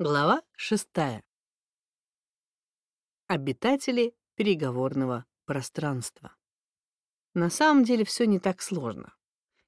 Глава шестая. Обитатели переговорного пространства. На самом деле все не так сложно.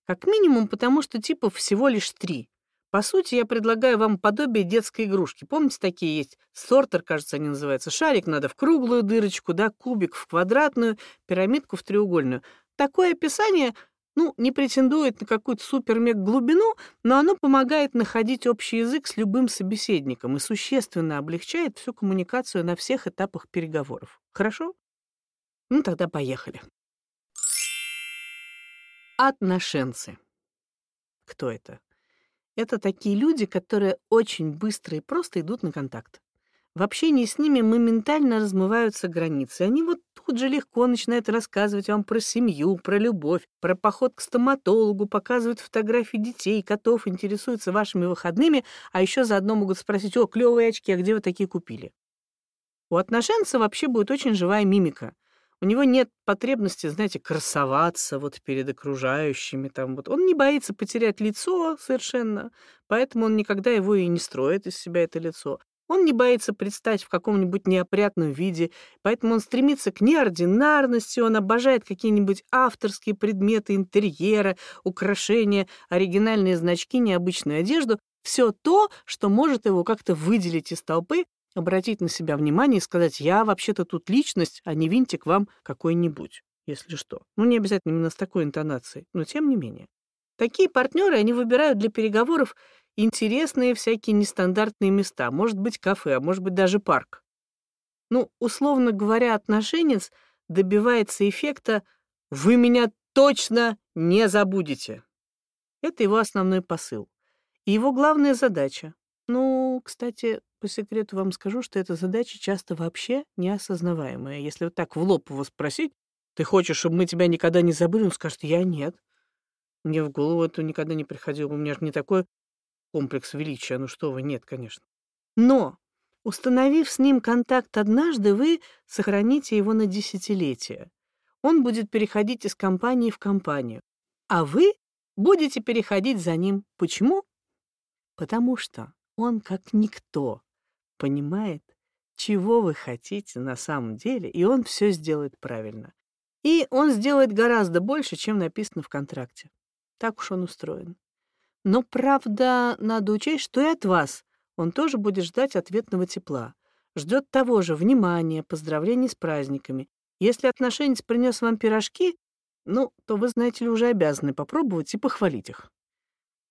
Как минимум потому, что типов всего лишь три. По сути, я предлагаю вам подобие детской игрушки. Помните, такие есть? Сортер, кажется, они называются. Шарик надо в круглую дырочку, да, кубик в квадратную, пирамидку в треугольную. Такое описание ну, не претендует на какую-то супер-мег-глубину, но оно помогает находить общий язык с любым собеседником и существенно облегчает всю коммуникацию на всех этапах переговоров. Хорошо? Ну, тогда поехали. Отношенцы. Кто это? Это такие люди, которые очень быстро и просто идут на контакт. В общении с ними моментально размываются границы. Они вот тут же легко начинают рассказывать вам про семью, про любовь, про поход к стоматологу, показывают фотографии детей, котов, интересуются вашими выходными, а еще заодно могут спросить, о, клевые очки, а где вы такие купили? У отношенца вообще будет очень живая мимика. У него нет потребности, знаете, красоваться вот перед окружающими. Там, вот. Он не боится потерять лицо совершенно, поэтому он никогда его и не строит из себя это лицо. Он не боится предстать в каком-нибудь неопрятном виде, поэтому он стремится к неординарности, он обожает какие-нибудь авторские предметы интерьера, украшения, оригинальные значки, необычную одежду. Все то, что может его как-то выделить из толпы, обратить на себя внимание и сказать «я вообще-то тут личность, а не винтик вам какой-нибудь», если что. Ну, не обязательно именно с такой интонацией, но тем не менее. Такие партнеры они выбирают для переговоров интересные всякие нестандартные места. Может быть, кафе, а может быть, даже парк. Ну, условно говоря, отношенец добивается эффекта «Вы меня точно не забудете». Это его основной посыл. И его главная задача. Ну, кстати, по секрету вам скажу, что эта задача часто вообще неосознаваемая. Если вот так в лоб его спросить, ты хочешь, чтобы мы тебя никогда не забыли? Он скажет, я нет. Мне в голову это никогда не приходило. У меня же не такой комплекс величия. Ну что вы, нет, конечно. Но, установив с ним контакт однажды, вы сохраните его на десятилетия. Он будет переходить из компании в компанию. А вы будете переходить за ним. Почему? Потому что он, как никто, понимает, чего вы хотите на самом деле, и он все сделает правильно. И он сделает гораздо больше, чем написано в контракте. Так уж он устроен. Но, правда, надо учесть, что и от вас он тоже будет ждать ответного тепла. Ждет того же внимания, поздравлений с праздниками. Если отношенец принес вам пирожки, ну, то вы, знаете ли, уже обязаны попробовать и похвалить их.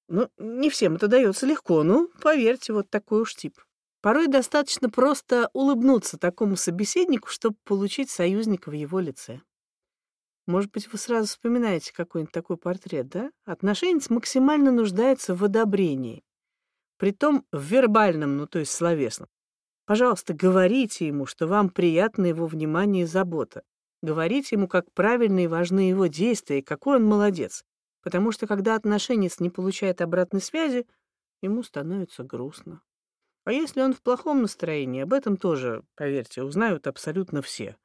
Ну, не всем это дается легко, ну, поверьте, вот такой уж тип. Порой достаточно просто улыбнуться такому собеседнику, чтобы получить союзника в его лице. Может быть, вы сразу вспоминаете какой-нибудь такой портрет, да? Отношенец максимально нуждается в одобрении. Притом в вербальном, ну то есть словесном. Пожалуйста, говорите ему, что вам приятно его внимание и забота. Говорите ему, как правильны и важны его действия, и какой он молодец. Потому что когда отношенец не получает обратной связи, ему становится грустно. А если он в плохом настроении, об этом тоже, поверьте, узнают абсолютно все.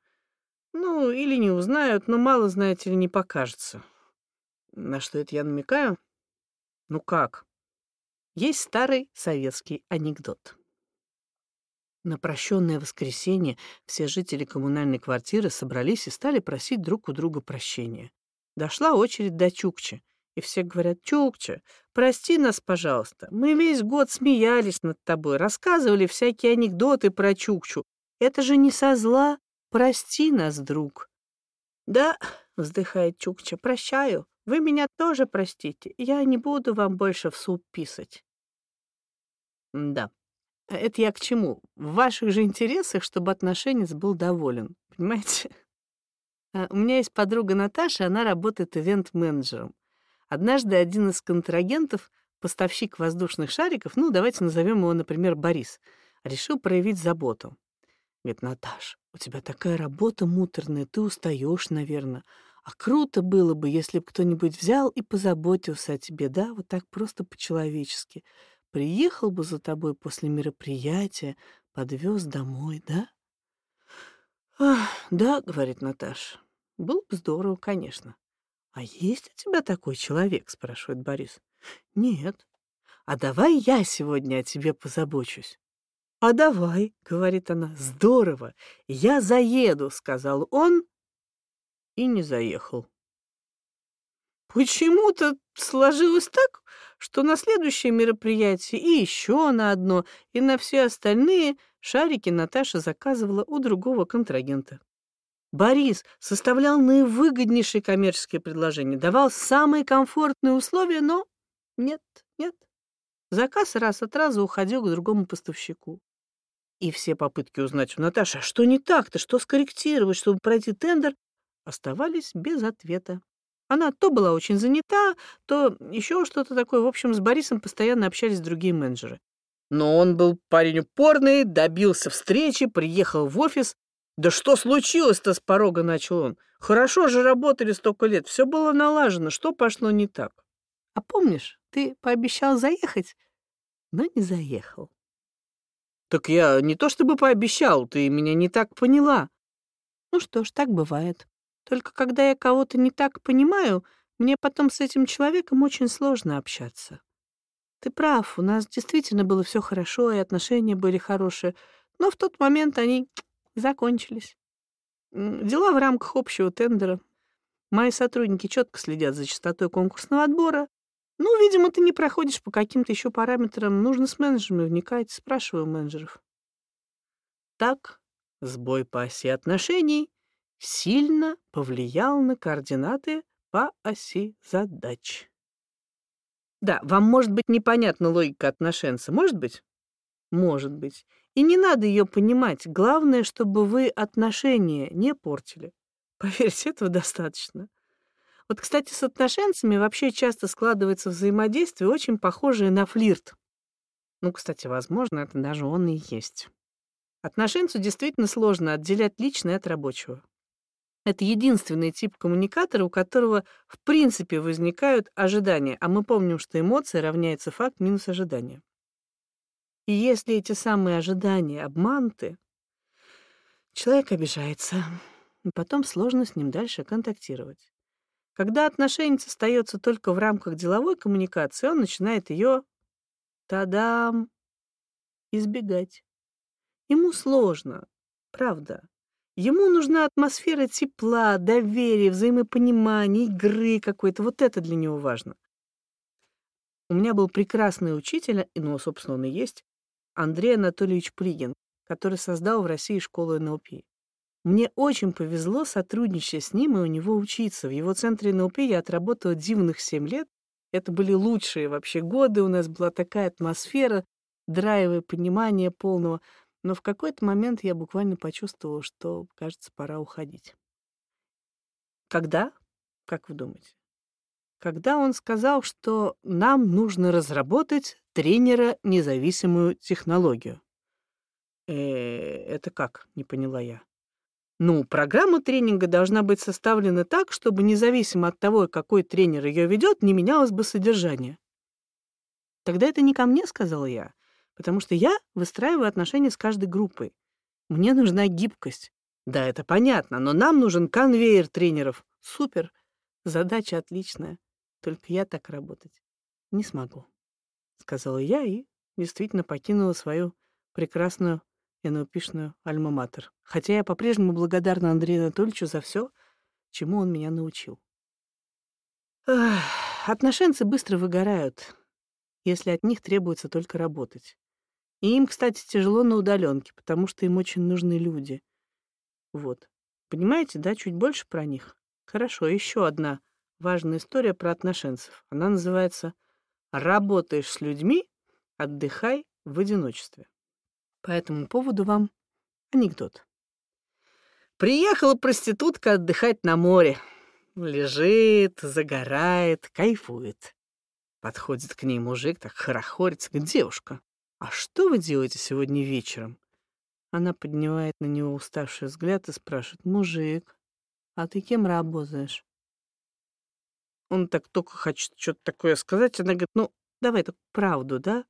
Ну, или не узнают, но мало, знаете ли, не покажется. На что это я намекаю? Ну как? Есть старый советский анекдот. На прощенное воскресенье все жители коммунальной квартиры собрались и стали просить друг у друга прощения. Дошла очередь до Чукчи, и все говорят, «Чукча, прости нас, пожалуйста. Мы весь год смеялись над тобой, рассказывали всякие анекдоты про Чукчу. Это же не со зла, Прости нас, друг. Да, вздыхает Чукча, прощаю. Вы меня тоже простите. Я не буду вам больше в суп писать. Да. Это я к чему? В ваших же интересах, чтобы отношенец был доволен. Понимаете? А, у меня есть подруга Наташа, она работает ивент-менеджером. Однажды один из контрагентов, поставщик воздушных шариков, ну, давайте назовем его, например, Борис, решил проявить заботу. Говорит, Наташ, у тебя такая работа муторная, ты устаешь, наверное. А круто было бы, если бы кто-нибудь взял и позаботился о тебе, да, вот так просто по-человечески. Приехал бы за тобой после мероприятия, подвез домой, да? Ах, да, говорит Наташа. Было бы здорово, конечно. А есть у тебя такой человек, спрашивает Борис. Нет. А давай я сегодня о тебе позабочусь. «А давай», — говорит она, — «здорово, я заеду», — сказал он и не заехал. Почему-то сложилось так, что на следующее мероприятие и еще на одно, и на все остальные шарики Наташа заказывала у другого контрагента. Борис составлял наивыгоднейшие коммерческие предложения, давал самые комфортные условия, но нет, нет. Заказ раз от раза уходил к другому поставщику. И все попытки узнать у Наташи, а что не так-то, что скорректировать, чтобы пройти тендер, оставались без ответа. Она то была очень занята, то еще что-то такое. В общем, с Борисом постоянно общались другие менеджеры. Но он был парень упорный, добился встречи, приехал в офис. «Да что случилось-то?» — с порога начал он. «Хорошо же работали столько лет, все было налажено. Что пошло не так?» «А помнишь, ты пообещал заехать, но не заехал?» «Так я не то чтобы пообещал, ты меня не так поняла». «Ну что ж, так бывает. Только когда я кого-то не так понимаю, мне потом с этим человеком очень сложно общаться. Ты прав, у нас действительно было все хорошо, и отношения были хорошие, но в тот момент они закончились. Дела в рамках общего тендера. Мои сотрудники четко следят за частотой конкурсного отбора. Ну, видимо, ты не проходишь по каким-то еще параметрам. Нужно с менеджерами вникать, спрашиваю менеджеров. Так, сбой по оси отношений сильно повлиял на координаты по оси задач. Да, вам может быть непонятна логика отношенца, может быть? Может быть. И не надо ее понимать. Главное, чтобы вы отношения не портили. Поверьте, этого достаточно. Вот, кстати, с отношенцами вообще часто складывается взаимодействие, очень похожее на флирт. Ну, кстати, возможно, это даже он и есть. Отношенцу действительно сложно отделять личное от рабочего. Это единственный тип коммуникатора, у которого в принципе возникают ожидания, а мы помним, что эмоция равняется факт минус ожидание. И если эти самые ожидания обмануты, человек обижается, и потом сложно с ним дальше контактировать. Когда отношение остается только в рамках деловой коммуникации, он начинает ее, тадам, избегать. Ему сложно, правда. Ему нужна атмосфера тепла, доверия, взаимопонимания, игры какой-то. Вот это для него важно. У меня был прекрасный учитель, ну, собственно, он и есть, Андрей Анатольевич Плигин, который создал в России школу НЛП. Мне очень повезло сотрудничать с ним и у него учиться. В его центре НЛП я отработала дивных 7 лет. Это были лучшие вообще годы, у нас была такая атмосфера, драйва, понимания полного. Но в какой-то момент я буквально почувствовала, что, кажется, пора уходить. Когда? Как вы думаете? Когда он сказал, что нам нужно разработать тренера-независимую технологию. Э, это как? Не поняла я. Ну, программа тренинга должна быть составлена так, чтобы независимо от того, какой тренер ее ведет, не менялось бы содержание. Тогда это не ко мне, сказала я, потому что я выстраиваю отношения с каждой группой. Мне нужна гибкость. Да, это понятно, но нам нужен конвейер тренеров. Супер. Задача отличная. Только я так работать не смогу, сказала я и действительно покинула свою прекрасную НЛПшную альма-матер. Хотя я по-прежнему благодарна Андрею Анатольевичу за все, чему он меня научил. Ах, отношенцы быстро выгорают, если от них требуется только работать. И им, кстати, тяжело на удаленке, потому что им очень нужны люди. Вот. Понимаете, да, чуть больше про них? Хорошо, еще одна важная история про отношенцев. Она называется «Работаешь с людьми, отдыхай в одиночестве». По этому поводу вам анекдот. Приехала проститутка отдыхать на море. Лежит, загорает, кайфует. Подходит к ней мужик, так хорохорится, говорит, девушка, «А что вы делаете сегодня вечером?» Она поднимает на него уставший взгляд и спрашивает, «Мужик, а ты кем работаешь?» Он так только хочет что-то такое сказать. Она говорит, «Ну, давай так правду, да?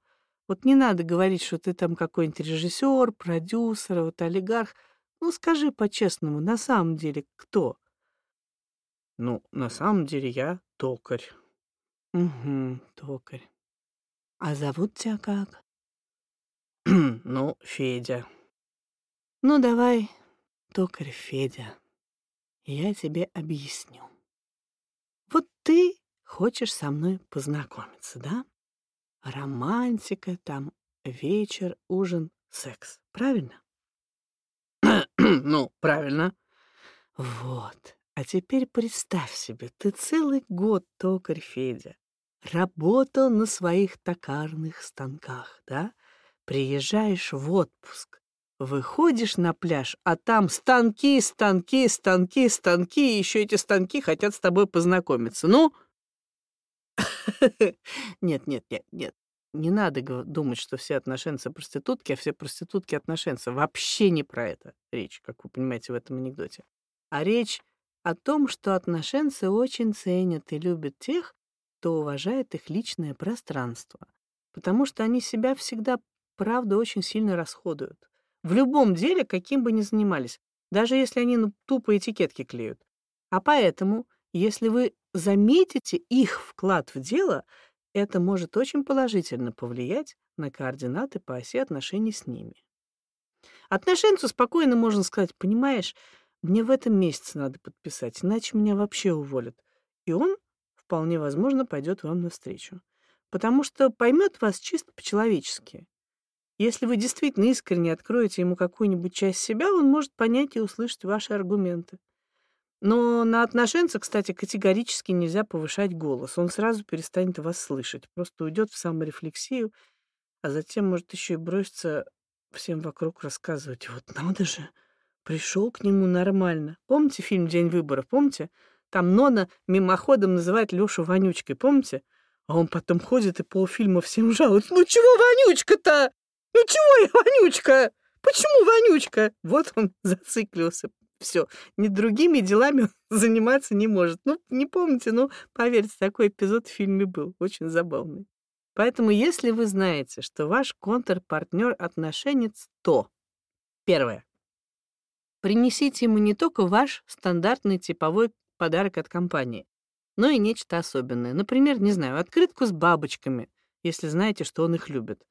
Вот не надо говорить, что ты там какой-нибудь режиссер, продюсер, вот олигарх. Ну, скажи по-честному, на самом деле кто?» «Ну, на самом деле я токарь». «Угу, токарь. А зовут тебя как?» ну, Федя. Ну, давай, токарь Федя, я тебе объясню. Вот ты хочешь со мной познакомиться, да? Романтика, там, вечер, ужин, секс. Правильно? ну, правильно. Вот. А теперь представь себе, ты целый год, токарь Федя, работал на своих токарных станках, да? Приезжаешь в отпуск, выходишь на пляж, а там станки, станки, станки, станки, и еще эти станки хотят с тобой познакомиться. Ну? Нет, нет, нет, нет. Не надо думать, что все отношенцы проститутки, а все проститутки отношенцы. Вообще не про это речь, как вы понимаете в этом анекдоте. А речь о том, что отношенцы очень ценят и любят тех, кто уважает их личное пространство, потому что они себя всегда, правда, очень сильно расходуют. В любом деле, каким бы ни занимались, даже если они ну, тупо этикетки клеют. А поэтому, если вы заметите их вклад в дело, это может очень положительно повлиять на координаты по оси отношений с ними. Отношенцу спокойно можно сказать, понимаешь, мне в этом месяце надо подписать, иначе меня вообще уволят. И он, вполне возможно, пойдет вам навстречу. Потому что поймет вас чисто по-человечески. Если вы действительно искренне откроете ему какую-нибудь часть себя, он может понять и услышать ваши аргументы. Но на отношенца, кстати, категорически нельзя повышать голос. Он сразу перестанет вас слышать, просто уйдет в саморефлексию, а затем может еще и броситься всем вокруг рассказывать. Вот надо же, пришел к нему нормально. Помните фильм «День выборов»? Помните? Там Нона мимоходом называет Лешу вонючкой, помните? А он потом ходит и полфильма всем жалуется. «Ну чего вонючка-то? Ну чего я вонючка? Почему вонючка?» Вот он зациклился все, ни другими делами заниматься не может. Ну, не помните, ну, поверьте, такой эпизод в фильме был, очень забавный. Поэтому, если вы знаете, что ваш контрпартнер отношенец, то первое. Принесите ему не только ваш стандартный типовой подарок от компании, но и нечто особенное. Например, не знаю, открытку с бабочками, если знаете, что он их любит.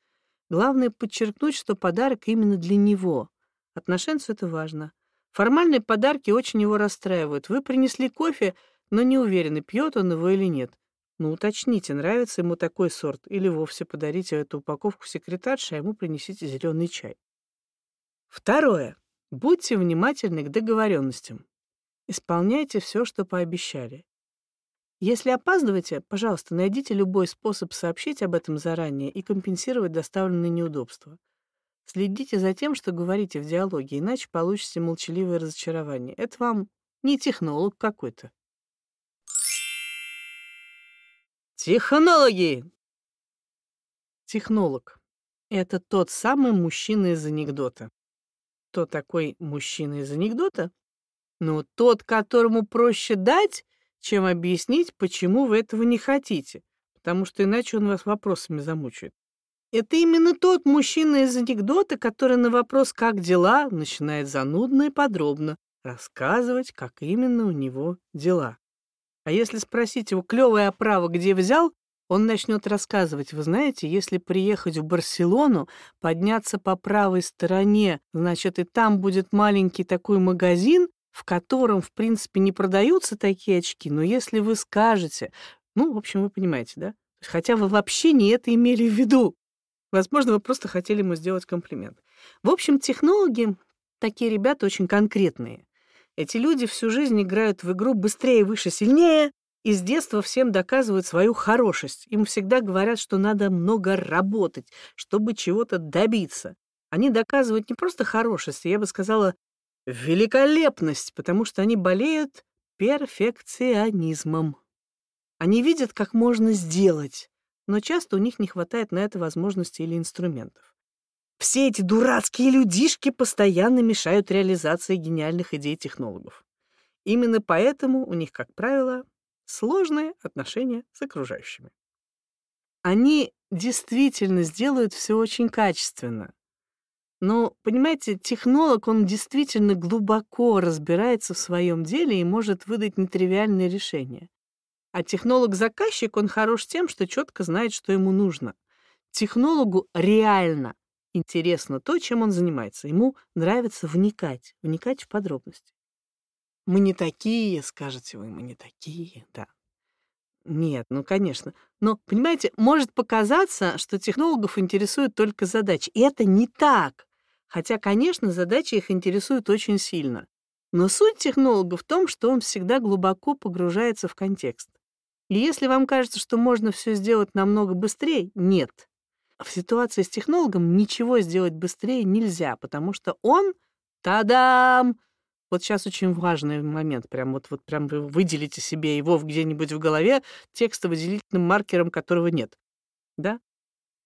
Главное подчеркнуть, что подарок именно для него. Отношенцу это важно. Формальные подарки очень его расстраивают. Вы принесли кофе, но не уверены, пьет он его или нет. Ну, уточните, нравится ему такой сорт, или вовсе подарите эту упаковку секретарше, а ему принесите зеленый чай. Второе. Будьте внимательны к договоренностям. Исполняйте все, что пообещали. Если опаздываете, пожалуйста, найдите любой способ сообщить об этом заранее и компенсировать доставленные неудобства. Следите за тем, что говорите в диалоге, иначе получите молчаливое разочарование. Это вам не технолог какой-то. Технологи! Технолог — это тот самый мужчина из анекдота. Кто такой мужчина из анекдота? Ну, тот, которому проще дать, чем объяснить, почему вы этого не хотите, потому что иначе он вас вопросами замучает. Это именно тот мужчина из анекдота, который на вопрос «как дела?» начинает занудно и подробно рассказывать, как именно у него дела. А если спросить его «клёвая оправа где взял?», он начнет рассказывать, вы знаете, если приехать в Барселону, подняться по правой стороне, значит, и там будет маленький такой магазин, в котором, в принципе, не продаются такие очки, но если вы скажете, ну, в общем, вы понимаете, да? Хотя вы вообще не это имели в виду. Возможно, вы просто хотели ему сделать комплимент. В общем, технологи такие ребята очень конкретные. Эти люди всю жизнь играют в игру быстрее, выше, сильнее, и с детства всем доказывают свою хорошесть. Им всегда говорят, что надо много работать, чтобы чего-то добиться. Они доказывают не просто хорошесть, я бы сказала, великолепность, потому что они болеют перфекционизмом. Они видят, как можно сделать, но часто у них не хватает на это возможности или инструментов. Все эти дурацкие людишки постоянно мешают реализации гениальных идей технологов. Именно поэтому у них, как правило, сложные отношения с окружающими. Они действительно сделают все очень качественно. Но, понимаете, технолог, он действительно глубоко разбирается в своем деле и может выдать нетривиальные решения. А технолог-заказчик, он хорош тем, что четко знает, что ему нужно. Технологу реально интересно то, чем он занимается. Ему нравится вникать, вникать в подробности. «Мы не такие», — скажете вы, — «мы не такие», да. Нет, ну, конечно. Но, понимаете, может показаться, что технологов интересуют только задачи. И это не так. Хотя, конечно, задачи их интересуют очень сильно. Но суть технолога в том, что он всегда глубоко погружается в контекст. И если вам кажется, что можно все сделать намного быстрее, нет. В ситуации с технологом ничего сделать быстрее нельзя, потому что он, тадам, вот сейчас очень важный момент, прям вот, вот прям вы выделите себе его где-нибудь в голове текстово-выделительным маркером, которого нет. Да?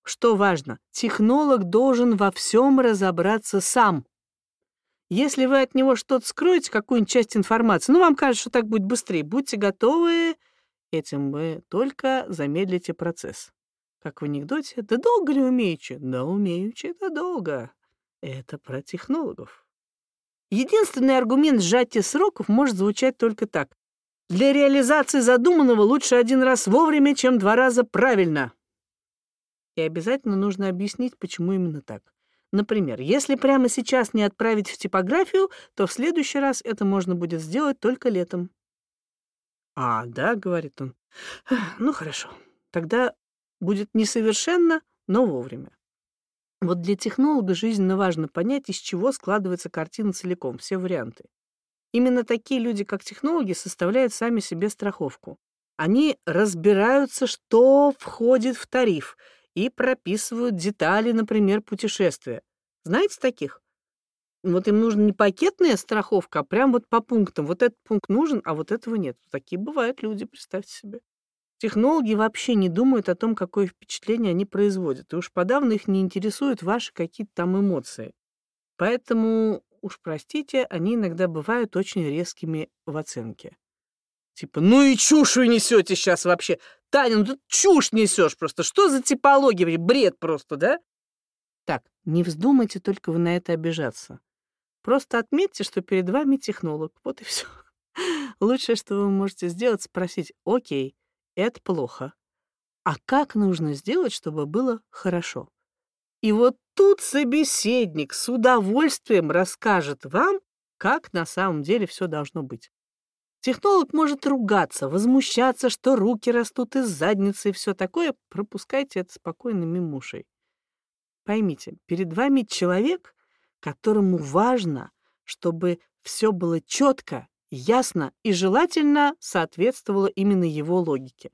Что важно? Технолог должен во всем разобраться сам. Если вы от него что-то скроете, какую-нибудь часть информации, ну, вам кажется, что так будет быстрее, будьте готовы, этим вы только замедлите процесс. Как в анекдоте, да долго ли умеючи? Да умеючи, да долго. Это про технологов. Единственный аргумент сжатия сроков может звучать только так. Для реализации задуманного лучше один раз вовремя, чем два раза правильно. И обязательно нужно объяснить, почему именно так. Например, если прямо сейчас не отправить в типографию, то в следующий раз это можно будет сделать только летом. «А, да», — говорит он. «Ну, хорошо. Тогда будет несовершенно, но вовремя». Вот для технолога жизненно важно понять, из чего складывается картина целиком, все варианты. Именно такие люди, как технологи, составляют сами себе страховку. Они разбираются, что входит в тариф, и прописывают детали, например, путешествия. Знаете таких? Вот им нужна не пакетная страховка, а прям вот по пунктам. Вот этот пункт нужен, а вот этого нет. Такие бывают люди, представьте себе. Технологи вообще не думают о том, какое впечатление они производят, и уж подавно их не интересуют ваши какие-то там эмоции. Поэтому, уж простите, они иногда бывают очень резкими в оценке. Типа, ну и чушь вы несете сейчас вообще. Таня, ну ты чушь несешь просто. Что за типология? Бред просто, да? Так, не вздумайте только вы на это обижаться. Просто отметьте, что перед вами технолог. Вот и все. Лучшее, что вы можете сделать, спросить, окей, это плохо. А как нужно сделать, чтобы было хорошо? И вот тут собеседник с удовольствием расскажет вам, как на самом деле все должно быть. Технолог может ругаться, возмущаться, что руки растут из задницы и все такое. Пропускайте это спокойно мимо ушей. Поймите, перед вами человек, которому важно, чтобы все было четко ясно и желательно соответствовало именно его логике.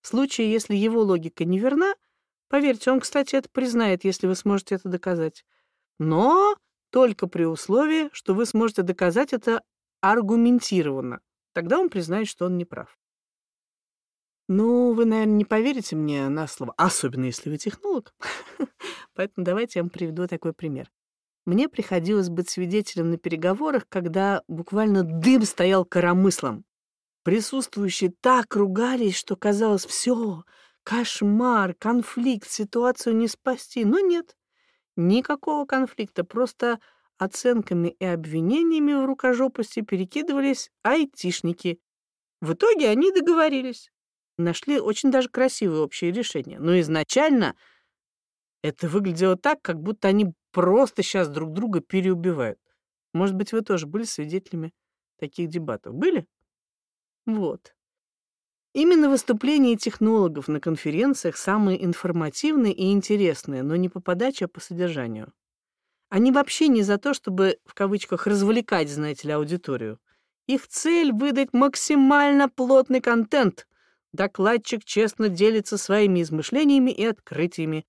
В случае, если его логика неверна, поверьте, он, кстати, это признает, если вы сможете это доказать. Но только при условии, что вы сможете доказать это аргументированно. Тогда он признает, что он не прав. Ну, вы, наверное, не поверите мне на слово, особенно если вы технолог. Поэтому давайте я вам приведу такой пример. Мне приходилось быть свидетелем на переговорах, когда буквально дым стоял коромыслом. Присутствующие так ругались, что казалось, все, кошмар, конфликт, ситуацию не спасти. Но нет, никакого конфликта, просто оценками и обвинениями в рукожопости перекидывались айтишники. В итоге они договорились. Нашли очень даже красивое общее решение. Но изначально это выглядело так, как будто они просто сейчас друг друга переубивают. Может быть, вы тоже были свидетелями таких дебатов? Были? Вот. Именно выступления технологов на конференциях самые информативные и интересные, но не по подаче, а по содержанию. Они вообще не за то, чтобы, в кавычках, развлекать, знаете ли, аудиторию. Их цель — выдать максимально плотный контент. Докладчик честно делится своими измышлениями и открытиями,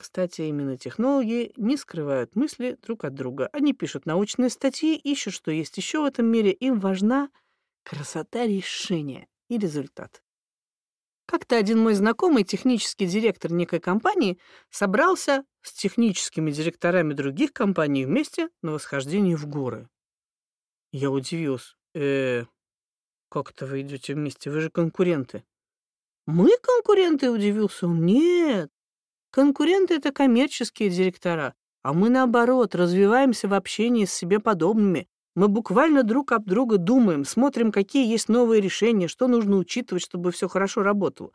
кстати, именно технологи не скрывают мысли друг от друга. Они пишут научные статьи, ищут, что есть еще в этом мире. Им важна красота решения и результат. Как-то один мой знакомый, технический директор некой компании, собрался с техническими директорами других компаний вместе на восхождение в горы. Я удивился. Э, как это вы идете вместе? Вы же конкуренты. Мы конкуренты, удивился он. Нет, Конкуренты — это коммерческие директора, а мы, наоборот, развиваемся в общении с себе подобными. Мы буквально друг об друга думаем, смотрим, какие есть новые решения, что нужно учитывать, чтобы все хорошо работало.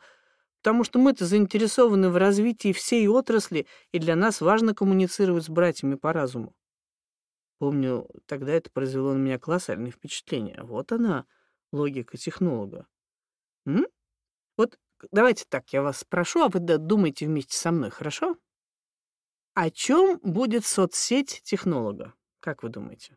потому что мы-то заинтересованы в развитии всей отрасли, и для нас важно коммуницировать с братьями по разуму. Помню, тогда это произвело на меня колоссальное впечатление. Вот она, логика технолога. М? Вот давайте так, я вас спрошу, а вы думайте вместе со мной, хорошо? О чем будет соцсеть технолога? Как вы думаете?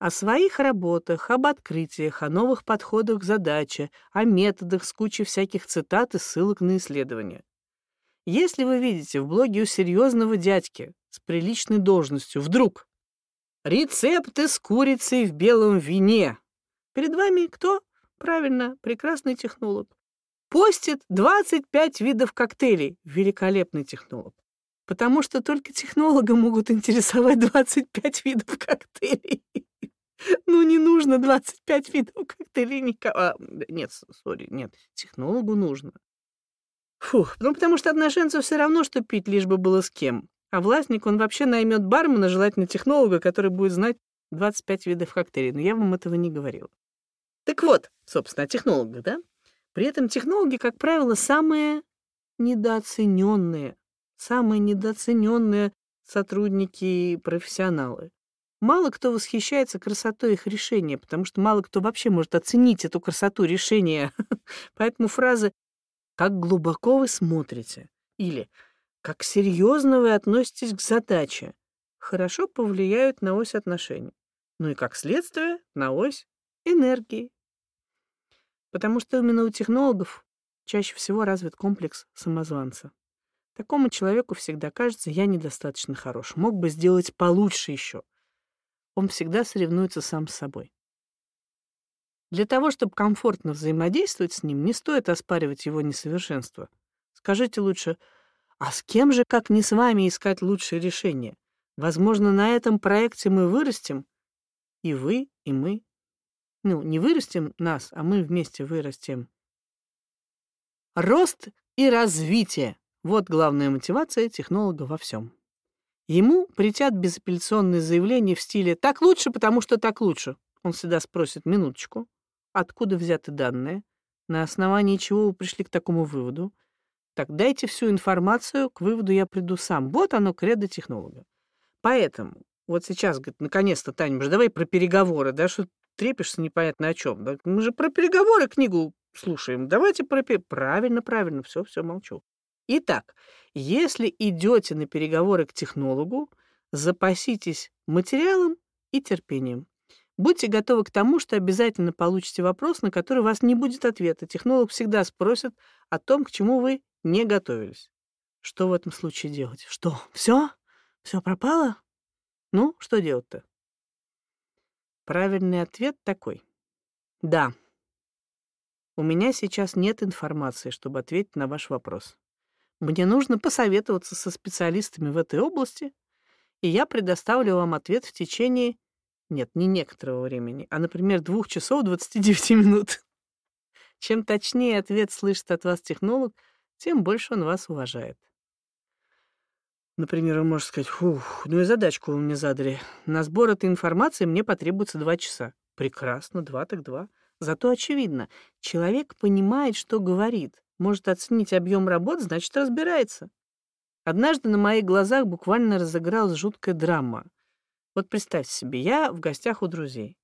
О своих работах, об открытиях, о новых подходах к задаче, о методах с кучей всяких цитат и ссылок на исследования. Если вы видите в блоге у серьезного дядьки с приличной должностью вдруг рецепты с курицей в белом вине, перед вами кто? Правильно, прекрасный технолог. Постит 25 видов коктейлей. Великолепный технолог. Потому что только технолога могут интересовать 25 видов коктейлей. Ну, не нужно 25 видов коктейлей никого. А, нет, сори, нет, технологу нужно. Фух, ну потому что отношенцу все равно, что пить, лишь бы было с кем. А властник, он вообще наймет бармена, желательно технолога, который будет знать 25 видов коктейлей. Но я вам этого не говорила. Так вот, собственно, о технологах, да? При этом технологи, как правило, самые недооцененные, самые недооцененные сотрудники и профессионалы. Мало кто восхищается красотой их решения, потому что мало кто вообще может оценить эту красоту решения. Поэтому фразы «как глубоко вы смотрите» или «как серьезно вы относитесь к задаче» хорошо повлияют на ось отношений. Ну и как следствие на ось энергии. Потому что именно у технологов чаще всего развит комплекс самозванца. Такому человеку всегда кажется, я недостаточно хорош, мог бы сделать получше еще он всегда соревнуется сам с собой. Для того, чтобы комфортно взаимодействовать с ним, не стоит оспаривать его несовершенство. Скажите лучше, а с кем же, как не с вами, искать лучшее решение? Возможно, на этом проекте мы вырастем, и вы, и мы. Ну, не вырастем нас, а мы вместе вырастем. Рост и развитие — вот главная мотивация технолога во всем. Ему притят безапелляционные заявления в стиле «так лучше, потому что так лучше». Он всегда спросит «минуточку, откуда взяты данные, на основании чего вы пришли к такому выводу? Так дайте всю информацию, к выводу я приду сам. Вот оно, кредо технолога. Поэтому вот сейчас, говорит, наконец-то, Таня, давай про переговоры, да, что трепишься непонятно о чем. Мы же про переговоры книгу слушаем. Давайте про... Правильно, правильно, все, все, молчу. Итак, если идете на переговоры к технологу, запаситесь материалом и терпением. Будьте готовы к тому, что обязательно получите вопрос, на который у вас не будет ответа. Технолог всегда спросит о том, к чему вы не готовились. Что в этом случае делать? Что? Все? Все пропало? Ну, что делать-то? Правильный ответ такой. Да. У меня сейчас нет информации, чтобы ответить на ваш вопрос. Мне нужно посоветоваться со специалистами в этой области, и я предоставлю вам ответ в течение, нет, не некоторого времени, а, например, двух часов 29 минут. Чем точнее ответ слышит от вас технолог, тем больше он вас уважает. Например, он может сказать, фух, ну и задачку вы мне задали. На сбор этой информации мне потребуется два часа. Прекрасно, два так два. Зато очевидно, человек понимает, что говорит, может оценить объем работ, значит, разбирается. Однажды на моих глазах буквально разыгралась жуткая драма. Вот представьте себе, я в гостях у друзей.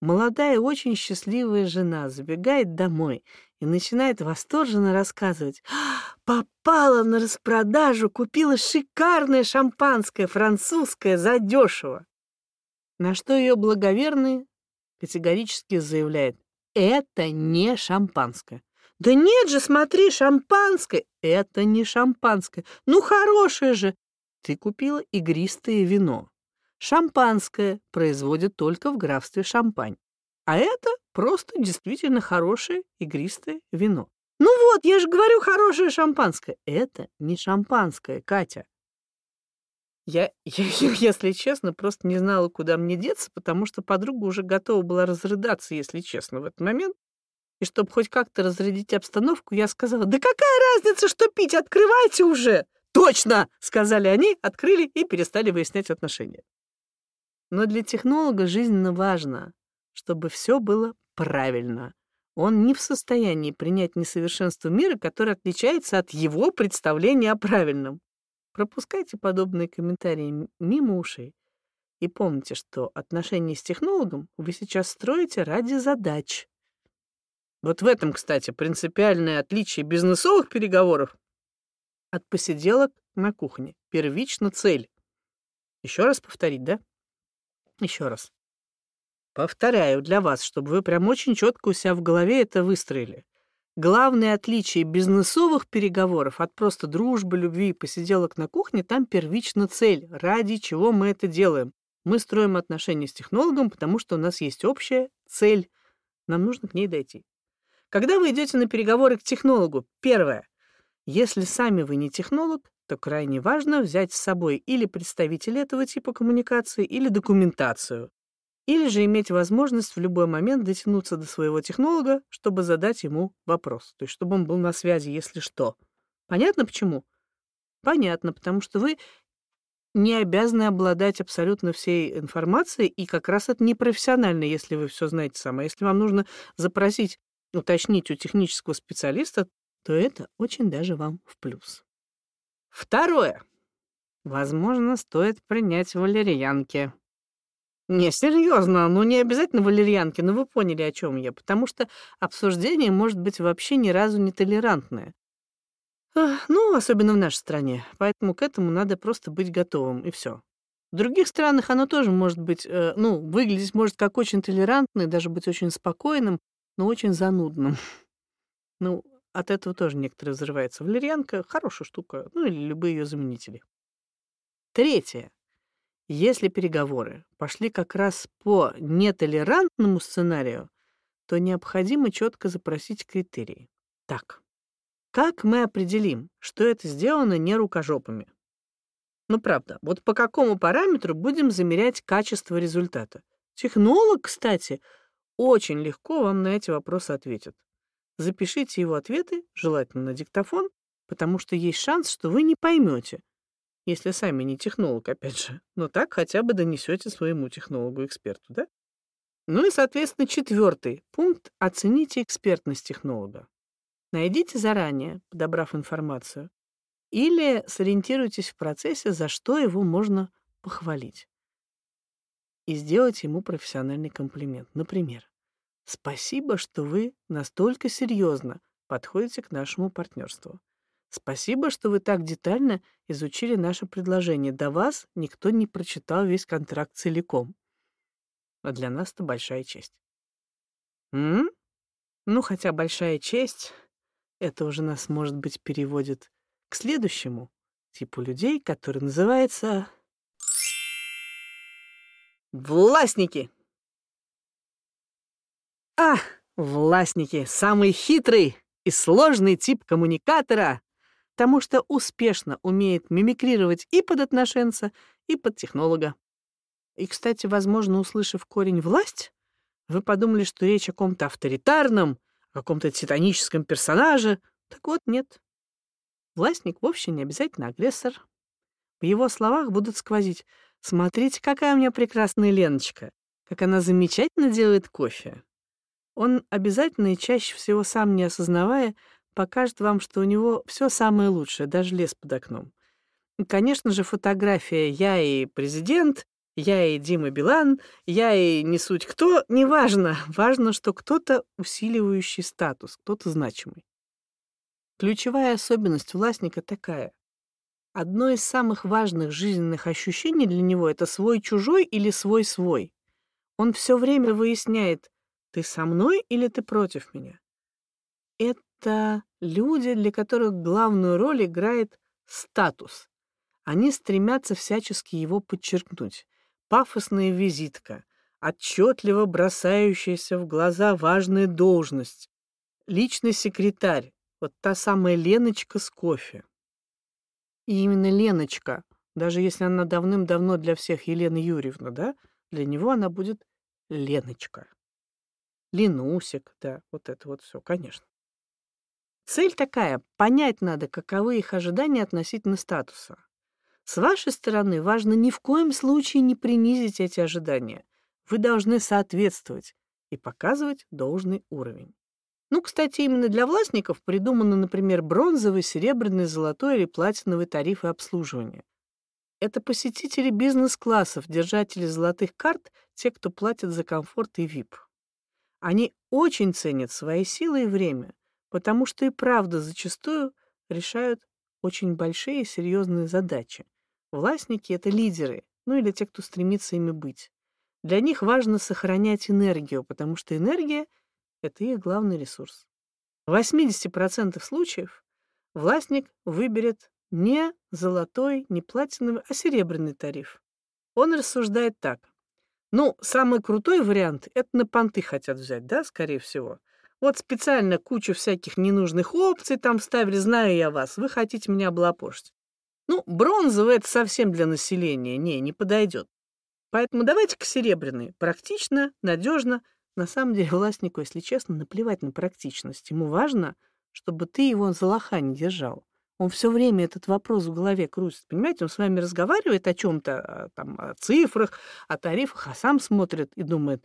Молодая, очень счастливая жена забегает домой и начинает восторженно рассказывать. «Попала на распродажу, купила шикарное шампанское, французское, задешево». На что ее благоверный категорически заявляет, «Это не шампанское. «Да нет же, смотри, шампанское!» «Это не шампанское. Ну, хорошее же!» «Ты купила игристое вино. Шампанское производят только в графстве Шампань. А это просто действительно хорошее игристое вино. Ну вот, я же говорю, хорошее шампанское. Это не шампанское, Катя. Я, я, если честно, просто не знала, куда мне деться, потому что подруга уже готова была разрыдаться, если честно, в этот момент. И чтобы хоть как-то разрядить обстановку, я сказала, «Да какая разница, что пить? Открывайте уже!» «Точно!» — сказали они, открыли и перестали выяснять отношения. Но для технолога жизненно важно, чтобы все было правильно. Он не в состоянии принять несовершенство мира, которое отличается от его представления о правильном. Пропускайте подобные комментарии мимо ушей. И помните, что отношения с технологом вы сейчас строите ради задач. Вот в этом, кстати, принципиальное отличие бизнесовых переговоров от посиделок на кухне. Первично цель. Еще раз повторить, да? Еще раз. Повторяю для вас, чтобы вы прям очень четко у себя в голове это выстроили. Главное отличие бизнесовых переговоров от просто дружбы, любви и посиделок на кухне, там первично цель, ради чего мы это делаем. Мы строим отношения с технологом, потому что у нас есть общая цель. Нам нужно к ней дойти. Когда вы идете на переговоры к технологу, первое. Если сами вы не технолог, то крайне важно взять с собой или представителя этого типа коммуникации, или документацию. Или же иметь возможность в любой момент дотянуться до своего технолога, чтобы задать ему вопрос. То есть, чтобы он был на связи, если что. Понятно почему? Понятно, потому что вы не обязаны обладать абсолютно всей информацией, и как раз это непрофессионально, если вы все знаете сами. Если вам нужно запросить, уточнить у технического специалиста, то это очень даже вам в плюс. Второе. Возможно, стоит принять валерьянки. Не, серьезно, ну не обязательно валерьянки, но вы поняли, о чем я, потому что обсуждение может быть вообще ни разу не толерантное. Ну, особенно в нашей стране. Поэтому к этому надо просто быть готовым, и все. В других странах оно тоже может быть, э, ну, выглядеть может как очень толерантный, даже быть очень спокойным, но очень занудным. Ну, от этого тоже некоторые взрываются. Валерьянка — хорошая штука, ну или любые ее заменители. Третье. Если переговоры пошли как раз по нетолерантному сценарию, то необходимо четко запросить критерии. Так, как мы определим, что это сделано не рукожопами? Ну, правда, вот по какому параметру будем замерять качество результата? Технолог, кстати, очень легко вам на эти вопросы ответит. Запишите его ответы, желательно на диктофон, потому что есть шанс, что вы не поймете, если сами не технолог, опять же. Но так хотя бы донесете своему технологу-эксперту, да? Ну и, соответственно, четвертый пункт — оцените экспертность технолога. Найдите заранее, подобрав информацию, или сориентируйтесь в процессе, за что его можно похвалить. И сделать ему профессиональный комплимент. Например, «Спасибо, что вы настолько серьезно подходите к нашему партнерству. Спасибо, что вы так детально изучили наше предложение. До вас никто не прочитал весь контракт целиком. А для нас это большая честь. М? Ну, хотя большая честь, это уже нас, может быть, переводит к следующему типу людей, который называется властники. А, властники — самый хитрый и сложный тип коммуникатора, потому что успешно умеет мимикрировать и под отношенца, и под технолога. И, кстати, возможно, услышав корень «власть», вы подумали, что речь о ком-то авторитарном, о каком-то титаническом персонаже. Так вот, нет. Властник вовсе не обязательно агрессор. В его словах будут сквозить «Смотрите, какая у меня прекрасная Леночка, как она замечательно делает кофе». Он обязательно и чаще всего сам не осознавая покажет вам, что у него все самое лучшее, даже лес под окном. конечно же, фотография «Я и президент», «Я и Дима Билан», «Я и не суть кто» — неважно. Важно, что кто-то усиливающий статус, кто-то значимый. Ключевая особенность властника такая. Одно из самых важных жизненных ощущений для него — это свой-чужой или свой-свой. Он все время выясняет, ты со мной или ты против меня. Это это люди, для которых главную роль играет статус. Они стремятся всячески его подчеркнуть. Пафосная визитка, отчетливо бросающаяся в глаза важная должность, личный секретарь, вот та самая Леночка с кофе. И именно Леночка, даже если она давным-давно для всех Елена Юрьевна, да, для него она будет Леночка. Ленусик, да, вот это вот все, конечно. Цель такая — понять надо, каковы их ожидания относительно статуса. С вашей стороны важно ни в коем случае не принизить эти ожидания. Вы должны соответствовать и показывать должный уровень. Ну, кстати, именно для властников придуманы, например, бронзовый, серебряный, золотой или платиновый тарифы обслуживания. Это посетители бизнес-классов, держатели золотых карт, те, кто платит за комфорт и VIP. Они очень ценят свои силы и время, потому что и правда зачастую решают очень большие и серьезные задачи. Властники — это лидеры, ну или те, кто стремится ими быть. Для них важно сохранять энергию, потому что энергия — это их главный ресурс. В 80% случаев властник выберет не золотой, не платиновый, а серебряный тариф. Он рассуждает так. Ну, самый крутой вариант — это на понты хотят взять, да, скорее всего. Вот специально кучу всяких ненужных опций там вставили, знаю я вас, вы хотите меня облапошить. Ну, бронзовый — это совсем для населения, не, не подойдет. Поэтому давайте-ка серебряный. Практично, надежно. На самом деле властнику, если честно, наплевать на практичность. Ему важно, чтобы ты его за лоха не держал. Он все время этот вопрос в голове крутит. Понимаете, он с вами разговаривает о чем-то, а, там, о цифрах, о тарифах, а сам смотрит и думает,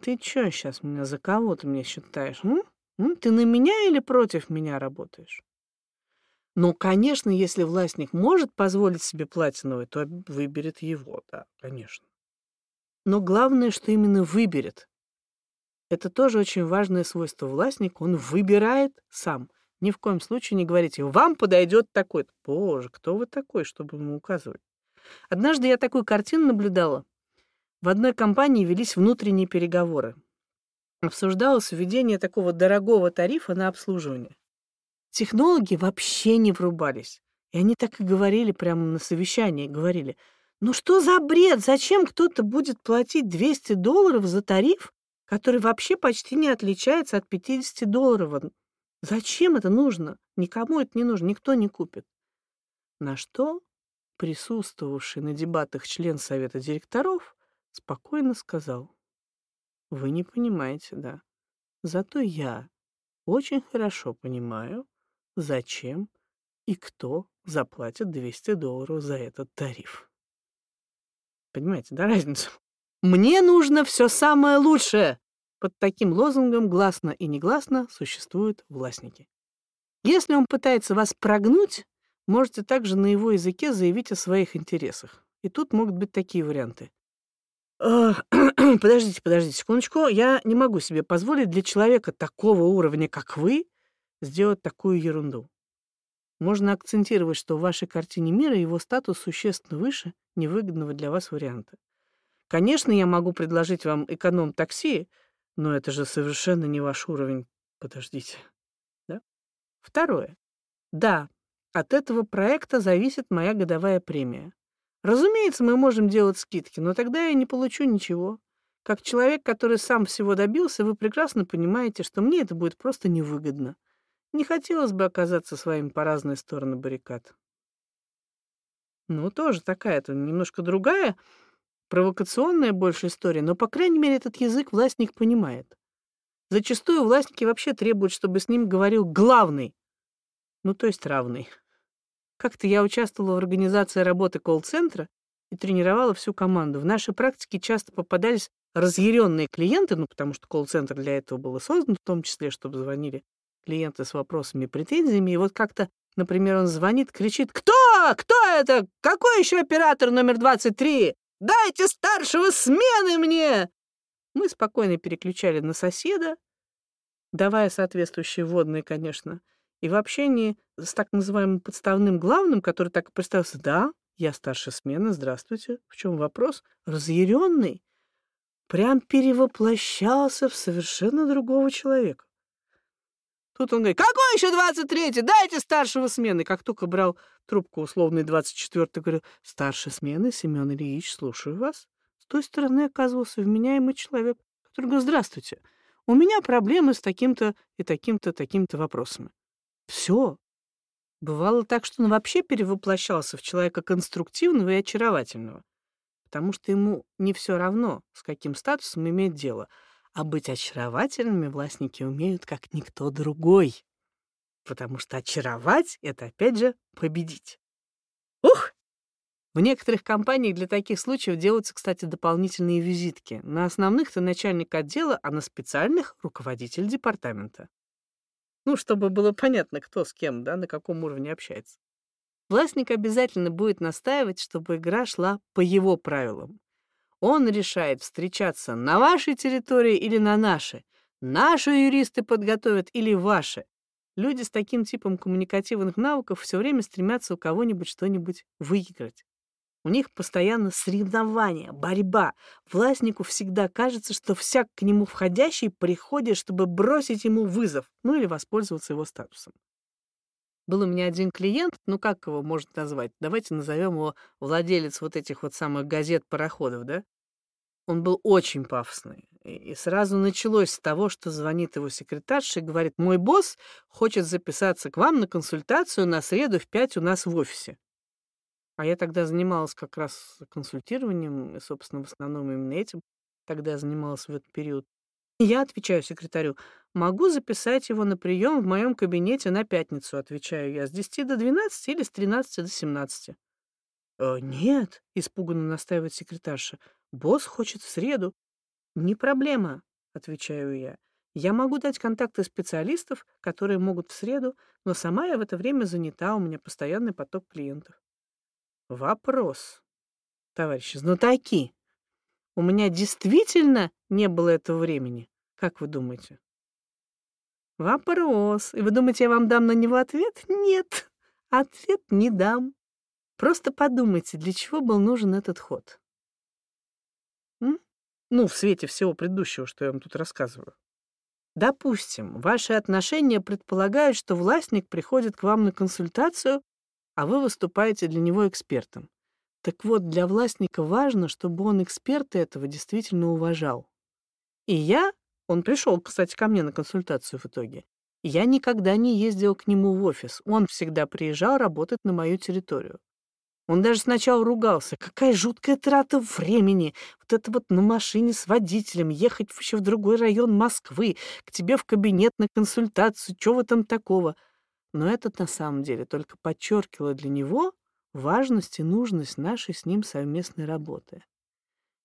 ты что сейчас меня за кого ты меня считаешь? М? М? Ты на меня или против меня работаешь? Ну, конечно, если властник может позволить себе платиновый, то выберет его, да, конечно. Но главное, что именно выберет. Это тоже очень важное свойство властника. Он выбирает сам. Ни в коем случае не говорите, вам подойдет такой. Боже, кто вы такой, чтобы ему указывать? Однажды я такую картину наблюдала. В одной компании велись внутренние переговоры. Обсуждалось введение такого дорогого тарифа на обслуживание. Технологи вообще не врубались. И они так и говорили прямо на совещании, говорили, ну что за бред, зачем кто-то будет платить 200 долларов за тариф, который вообще почти не отличается от 50 долларов? Зачем это нужно? Никому это не нужно, никто не купит. На что присутствовавший на дебатах член совета директоров спокойно сказал. Вы не понимаете, да. Зато я очень хорошо понимаю, зачем и кто заплатит 200 долларов за этот тариф. Понимаете, да, разницу? Мне нужно все самое лучшее. Под таким лозунгом гласно и негласно существуют властники. Если он пытается вас прогнуть, можете также на его языке заявить о своих интересах. И тут могут быть такие варианты. Подождите, подождите секундочку. Я не могу себе позволить для человека такого уровня, как вы, сделать такую ерунду. Можно акцентировать, что в вашей картине мира его статус существенно выше невыгодного для вас варианта. Конечно, я могу предложить вам эконом-такси, но это же совершенно не ваш уровень. Подождите. Да? Второе. Да, от этого проекта зависит моя годовая премия. Разумеется, мы можем делать скидки, но тогда я не получу ничего. Как человек, который сам всего добился, вы прекрасно понимаете, что мне это будет просто невыгодно. Не хотелось бы оказаться с вами по разные стороны баррикад. Ну, тоже такая-то немножко другая, провокационная больше история, но, по крайней мере, этот язык властник понимает. Зачастую властники вообще требуют, чтобы с ним говорил главный, ну, то есть равный. Как-то я участвовала в организации работы колл-центра и тренировала всю команду. В нашей практике часто попадались разъяренные клиенты, ну, потому что колл-центр для этого был создан, в том числе, чтобы звонили клиенты с вопросами и претензиями. И вот как-то, например, он звонит, кричит, «Кто? Кто это? Какой еще оператор номер 23? Дайте старшего смены мне!» Мы спокойно переключали на соседа, давая соответствующие вводные, конечно, и в общении с так называемым подставным главным, который так и представился, «Да, я старшая смена, здравствуйте. В чем вопрос?» Разъяренный, прям перевоплощался в совершенно другого человека. Тут он говорит, какой еще 23-й? Дайте старшего смены. Как только брал трубку условный 24-й, говорю, старший смены, Семен Ильич, слушаю вас. С той стороны оказывался вменяемый человек, который говорит, здравствуйте, у меня проблемы с таким-то и таким-то, таким-то вопросами. Все. Бывало так, что он вообще перевоплощался в человека конструктивного и очаровательного, потому что ему не все равно, с каким статусом имеет дело — а быть очаровательными властники умеют как никто другой. Потому что очаровать — это, опять же, победить. Ух! В некоторых компаниях для таких случаев делаются, кстати, дополнительные визитки. На основных ты начальник отдела, а на специальных — руководитель департамента. Ну, чтобы было понятно, кто с кем, да, на каком уровне общается. Властник обязательно будет настаивать, чтобы игра шла по его правилам. Он решает встречаться на вашей территории или на нашей. Наши юристы подготовят или ваши. Люди с таким типом коммуникативных навыков все время стремятся у кого-нибудь что-нибудь выиграть. У них постоянно соревнования, борьба. Властнику всегда кажется, что всяк к нему входящий приходит, чтобы бросить ему вызов, ну или воспользоваться его статусом. Был у меня один клиент, ну как его можно назвать? Давайте назовем его владелец вот этих вот самых газет-пароходов, да? Он был очень пафосный. И сразу началось с того, что звонит его секретарша и говорит, «Мой босс хочет записаться к вам на консультацию на среду в пять у нас в офисе». А я тогда занималась как раз консультированием, и, собственно, в основном именно этим. Тогда я занималась в этот период. И я отвечаю секретарю, могу записать его на прием в моем кабинете на пятницу, отвечаю я, с 10 до 12 или с 13 до 17. «Э, «Нет», — испуганно настаивает секретарша, — «босс хочет в среду». «Не проблема», — отвечаю я. «Я могу дать контакты специалистов, которые могут в среду, но сама я в это время занята, у меня постоянный поток клиентов». Вопрос, товарищи знатоки. У меня действительно не было этого времени. Как вы думаете? Вопрос. И вы думаете, я вам дам на него ответ? Нет. Ответ не дам. Просто подумайте, для чего был нужен этот ход. М? Ну, в свете всего предыдущего, что я вам тут рассказываю. Допустим, ваши отношения предполагают, что властник приходит к вам на консультацию а вы выступаете для него экспертом. Так вот, для властника важно, чтобы он эксперта этого действительно уважал. И я, он пришел, кстати, ко мне на консультацию в итоге, я никогда не ездил к нему в офис. Он всегда приезжал работать на мою территорию. Он даже сначала ругался. Какая жуткая трата времени. Вот это вот на машине с водителем, ехать вообще в другой район Москвы, к тебе в кабинет на консультацию, чего в этом такого? Но это на самом деле только подчеркивало для него важность и нужность нашей с ним совместной работы.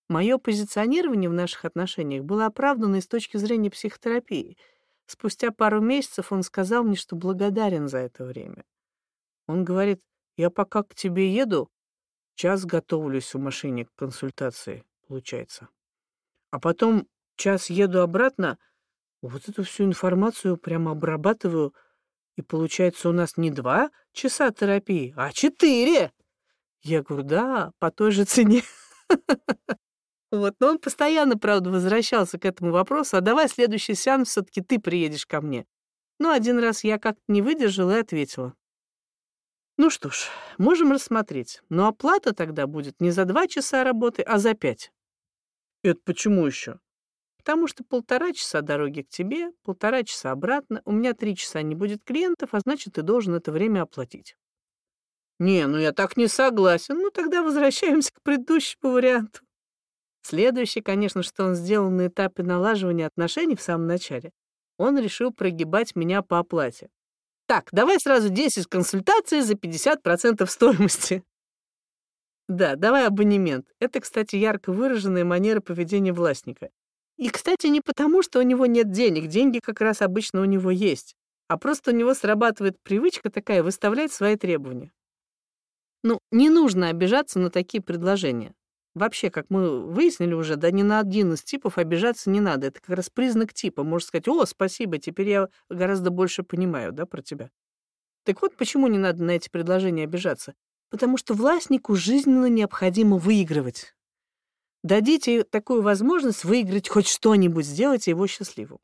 Мое позиционирование в наших отношениях было оправдано и с точки зрения психотерапии. Спустя пару месяцев он сказал мне, что благодарен за это время. Он говорит, я пока к тебе еду, час готовлюсь в машине к консультации, получается. А потом час еду обратно, вот эту всю информацию прямо обрабатываю — и получается, у нас не два часа терапии, а четыре. Я говорю, да, по той же цене. Вот, но он постоянно, правда, возвращался к этому вопросу, а давай следующий сеанс все-таки ты приедешь ко мне. Ну, один раз я как-то не выдержала и ответила. Ну что ж, можем рассмотреть, но оплата тогда будет не за два часа работы, а за пять. Это почему еще? Потому что полтора часа дороги к тебе, полтора часа обратно, у меня три часа не будет клиентов, а значит, ты должен это время оплатить. Не, ну я так не согласен. Ну тогда возвращаемся к предыдущему варианту. Следующий, конечно, что он сделал на этапе налаживания отношений в самом начале, он решил прогибать меня по оплате. Так, давай сразу 10 консультаций за 50% стоимости. Да, давай абонемент. Это, кстати, ярко выраженная манера поведения властника. И, кстати, не потому, что у него нет денег. Деньги как раз обычно у него есть. А просто у него срабатывает привычка такая выставлять свои требования. Ну, не нужно обижаться на такие предложения. Вообще, как мы выяснили уже, да ни на один из типов обижаться не надо. Это как раз признак типа. Можно сказать, о, спасибо, теперь я гораздо больше понимаю, да, про тебя. Так вот, почему не надо на эти предложения обижаться? Потому что властнику жизненно необходимо выигрывать. Дадите такую возможность выиграть хоть что-нибудь, сделайте его счастливым.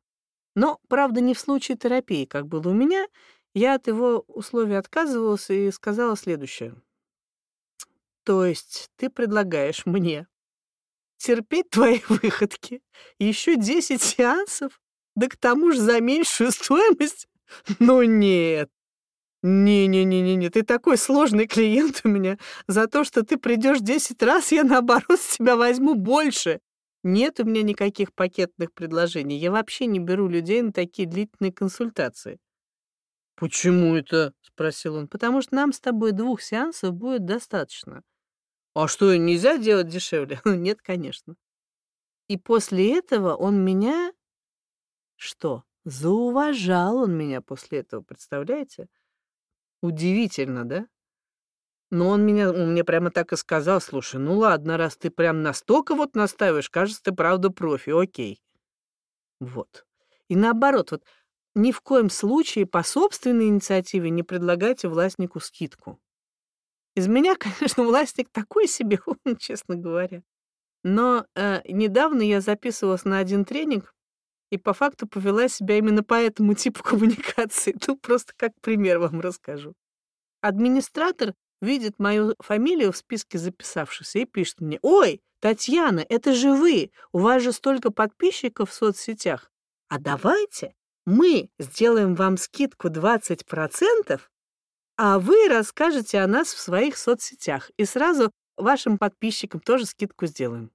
Но, правда, не в случае терапии, как было у меня. Я от его условий отказывалась и сказала следующее. То есть ты предлагаешь мне терпеть твои выходки, еще 10 сеансов, да к тому же за меньшую стоимость? Ну нет, «Не-не-не-не, ты такой сложный клиент у меня. За то, что ты придешь 10 раз, я, наоборот, с тебя возьму больше». Нет у меня никаких пакетных предложений. Я вообще не беру людей на такие длительные консультации. «Почему это?» — спросил он. «Потому что нам с тобой двух сеансов будет достаточно». «А что, нельзя делать дешевле?» «Нет, конечно». И после этого он меня... Что? Зауважал он меня после этого, представляете? Удивительно, да? Но он меня, он мне прямо так и сказал, слушай, ну ладно, раз ты прям настолько вот настаиваешь, кажется, ты правда профи, окей. Вот. И наоборот, вот ни в коем случае по собственной инициативе не предлагайте властнику скидку. Из меня, конечно, властник такой себе, честно говоря. Но э, недавно я записывалась на один тренинг и по факту повела себя именно по этому типу коммуникации. Ну, просто как пример вам расскажу. Администратор видит мою фамилию в списке записавшихся и пишет мне, «Ой, Татьяна, это же вы! У вас же столько подписчиков в соцсетях. А давайте мы сделаем вам скидку 20%, а вы расскажете о нас в своих соцсетях, и сразу вашим подписчикам тоже скидку сделаем».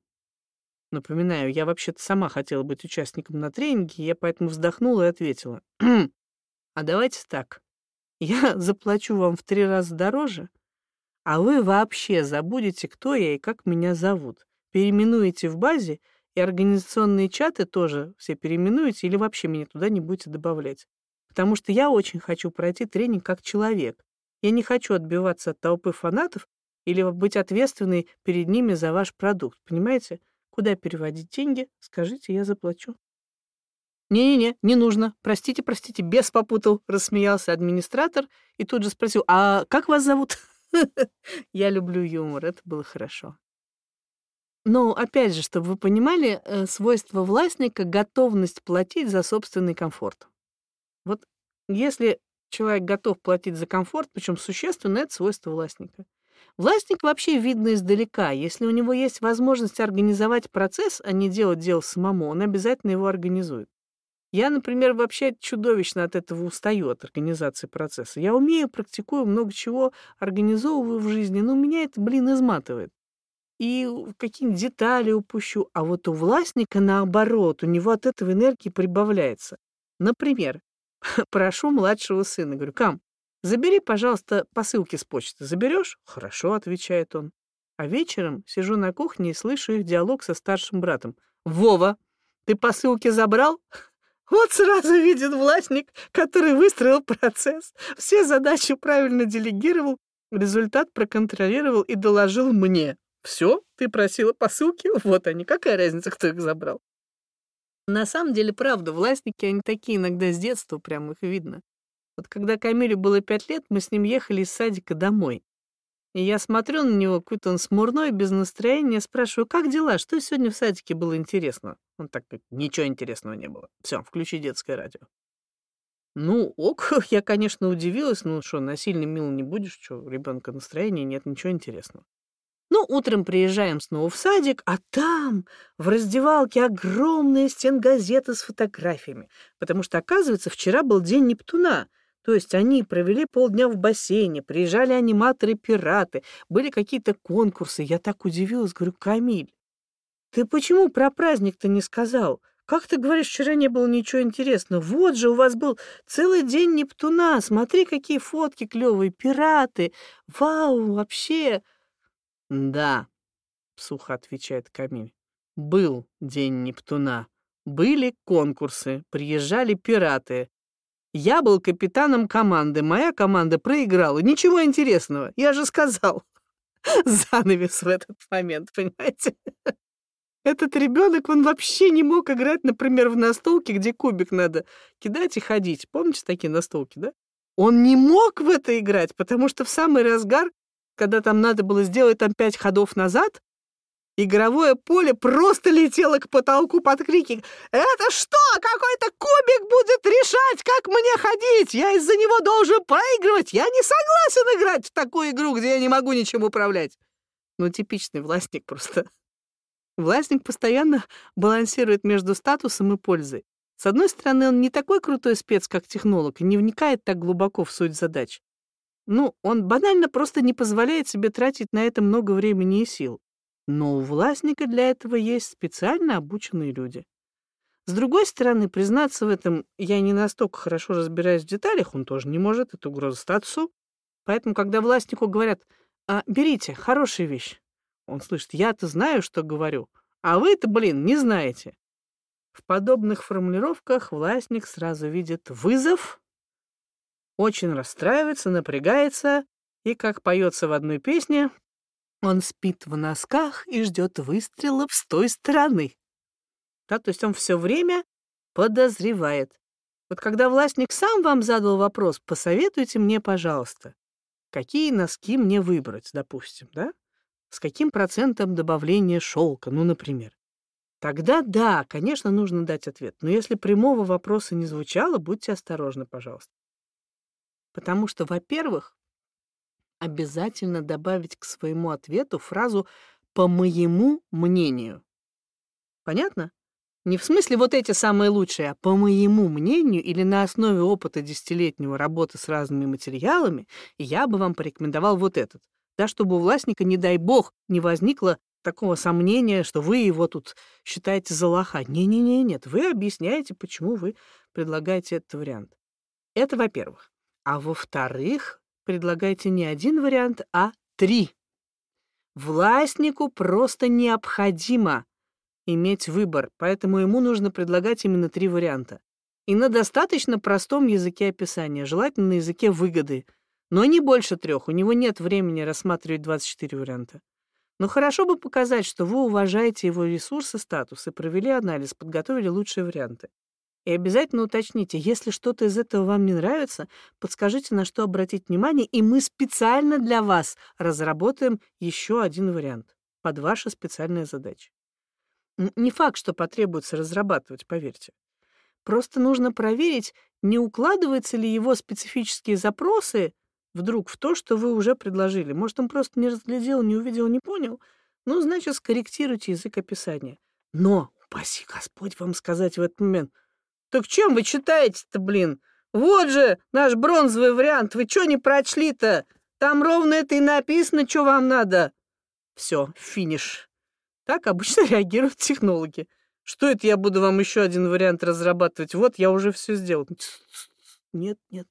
Напоминаю, я вообще-то сама хотела быть участником на тренинге, я поэтому вздохнула и ответила. «А давайте так. Я заплачу вам в три раза дороже, а вы вообще забудете, кто я и как меня зовут. Переименуете в базе, и организационные чаты тоже все переименуете или вообще меня туда не будете добавлять. Потому что я очень хочу пройти тренинг как человек. Я не хочу отбиваться от толпы фанатов или быть ответственной перед ними за ваш продукт. Понимаете? Куда переводить деньги? Скажите, я заплачу. «Не-не-не, не нужно. Простите, простите, без попутал», — рассмеялся администратор и тут же спросил, «А как вас зовут?» Я люблю юмор, это было хорошо. Но, опять же, чтобы вы понимали, э, свойство властника — готовность платить за собственный комфорт. Вот если человек готов платить за комфорт, причем существенно, это свойство властника. Властник вообще видно издалека. Если у него есть возможность организовать процесс, а не делать дело самому, он обязательно его организует. Я, например, вообще чудовищно от этого устаю, от организации процесса. Я умею, практикую, много чего организовываю в жизни, но меня это, блин, изматывает. И какие-нибудь детали упущу. А вот у властника, наоборот, у него от этого энергии прибавляется. Например, прошу младшего сына, говорю, Кам, забери, пожалуйста, посылки с почты. Заберешь? Хорошо, отвечает он. А вечером сижу на кухне и слышу их диалог со старшим братом. Вова, ты посылки забрал? Вот сразу видит властник, который выстроил процесс, все задачи правильно делегировал, результат проконтролировал и доложил мне. Все, ты просила посылки, вот они, какая разница, кто их забрал. На самом деле, правда, властники, они такие иногда с детства, прям их видно. Вот когда Камилю было пять лет, мы с ним ехали из садика домой. И я смотрю на него, какой-то он смурной, без настроения, спрашиваю, как дела, что сегодня в садике было интересно? Он так говорит, ничего интересного не было. Все, включи детское радио. Ну, ок, я, конечно, удивилась, ну что, насильно мило не будешь, что, ребенка настроения нет, ничего интересного. Ну, утром приезжаем снова в садик, а там в раздевалке огромная стенгазета с фотографиями, потому что, оказывается, вчера был день Нептуна — то есть они провели полдня в бассейне, приезжали аниматоры-пираты, были какие-то конкурсы. Я так удивилась, говорю, Камиль, ты почему про праздник-то не сказал? Как ты говоришь, вчера не было ничего интересного? Вот же у вас был целый день Нептуна. Смотри, какие фотки клевые, пираты. Вау, вообще. Да, сухо отвечает Камиль. Был день Нептуна. Были конкурсы, приезжали пираты. Я был капитаном команды, моя команда проиграла. Ничего интересного, я же сказал. Занавес в этот момент, понимаете? Этот ребенок, он вообще не мог играть, например, в настолки, где кубик надо кидать и ходить. Помните такие настолки, да? Он не мог в это играть, потому что в самый разгар, когда там надо было сделать там пять ходов назад, Игровое поле просто летело к потолку под крики. «Это что? Какой-то кубик будет решать, как мне ходить? Я из-за него должен проигрывать! Я не согласен играть в такую игру, где я не могу ничем управлять!» Ну, типичный властник просто. Властник постоянно балансирует между статусом и пользой. С одной стороны, он не такой крутой спец, как технолог, и не вникает так глубоко в суть задач. Ну, он банально просто не позволяет себе тратить на это много времени и сил. Но у властника для этого есть специально обученные люди. С другой стороны, признаться в этом, я не настолько хорошо разбираюсь в деталях, он тоже не может, это угроза статусу. Поэтому, когда властнику говорят а, «берите, хорошая вещь», он слышит «я-то знаю, что говорю, а вы-то, блин, не знаете». В подобных формулировках властник сразу видит вызов, очень расстраивается, напрягается, и, как поется в одной песне, он спит в носках и ждет выстрелов с той стороны. Да, то есть он все время подозревает. Вот когда властник сам вам задал вопрос, посоветуйте мне, пожалуйста, какие носки мне выбрать, допустим, да? С каким процентом добавления шелка, ну, например. Тогда да, конечно, нужно дать ответ. Но если прямого вопроса не звучало, будьте осторожны, пожалуйста. Потому что, во-первых, обязательно добавить к своему ответу фразу «по моему мнению». Понятно? Не в смысле вот эти самые лучшие, а по моему мнению или на основе опыта десятилетнего работы с разными материалами, я бы вам порекомендовал вот этот. Да, чтобы у властника, не дай бог, не возникло такого сомнения, что вы его тут считаете за лоха. Не-не-не, нет, вы объясняете, почему вы предлагаете этот вариант. Это во-первых. А во-вторых, предлагайте не один вариант, а три. Властнику просто необходимо иметь выбор, поэтому ему нужно предлагать именно три варианта. И на достаточно простом языке описания, желательно на языке выгоды, но не больше трех, у него нет времени рассматривать 24 варианта. Но хорошо бы показать, что вы уважаете его ресурсы, статус и провели анализ, подготовили лучшие варианты. И обязательно уточните, если что-то из этого вам не нравится, подскажите, на что обратить внимание, и мы специально для вас разработаем еще один вариант под ваши специальные задачи. Не факт, что потребуется разрабатывать, поверьте. Просто нужно проверить, не укладываются ли его специфические запросы вдруг в то, что вы уже предложили. Может, он просто не разглядел, не увидел, не понял. Ну, значит, скорректируйте язык описания. Но, упаси Господь вам сказать в этот момент, так чем вы читаете-то, блин? Вот же наш бронзовый вариант, вы что не прочли-то? Там ровно это и написано, что вам надо. Все, финиш. Так обычно реагируют технологи. Что это я буду вам еще один вариант разрабатывать? Вот, я уже все сделал. Нет, нет,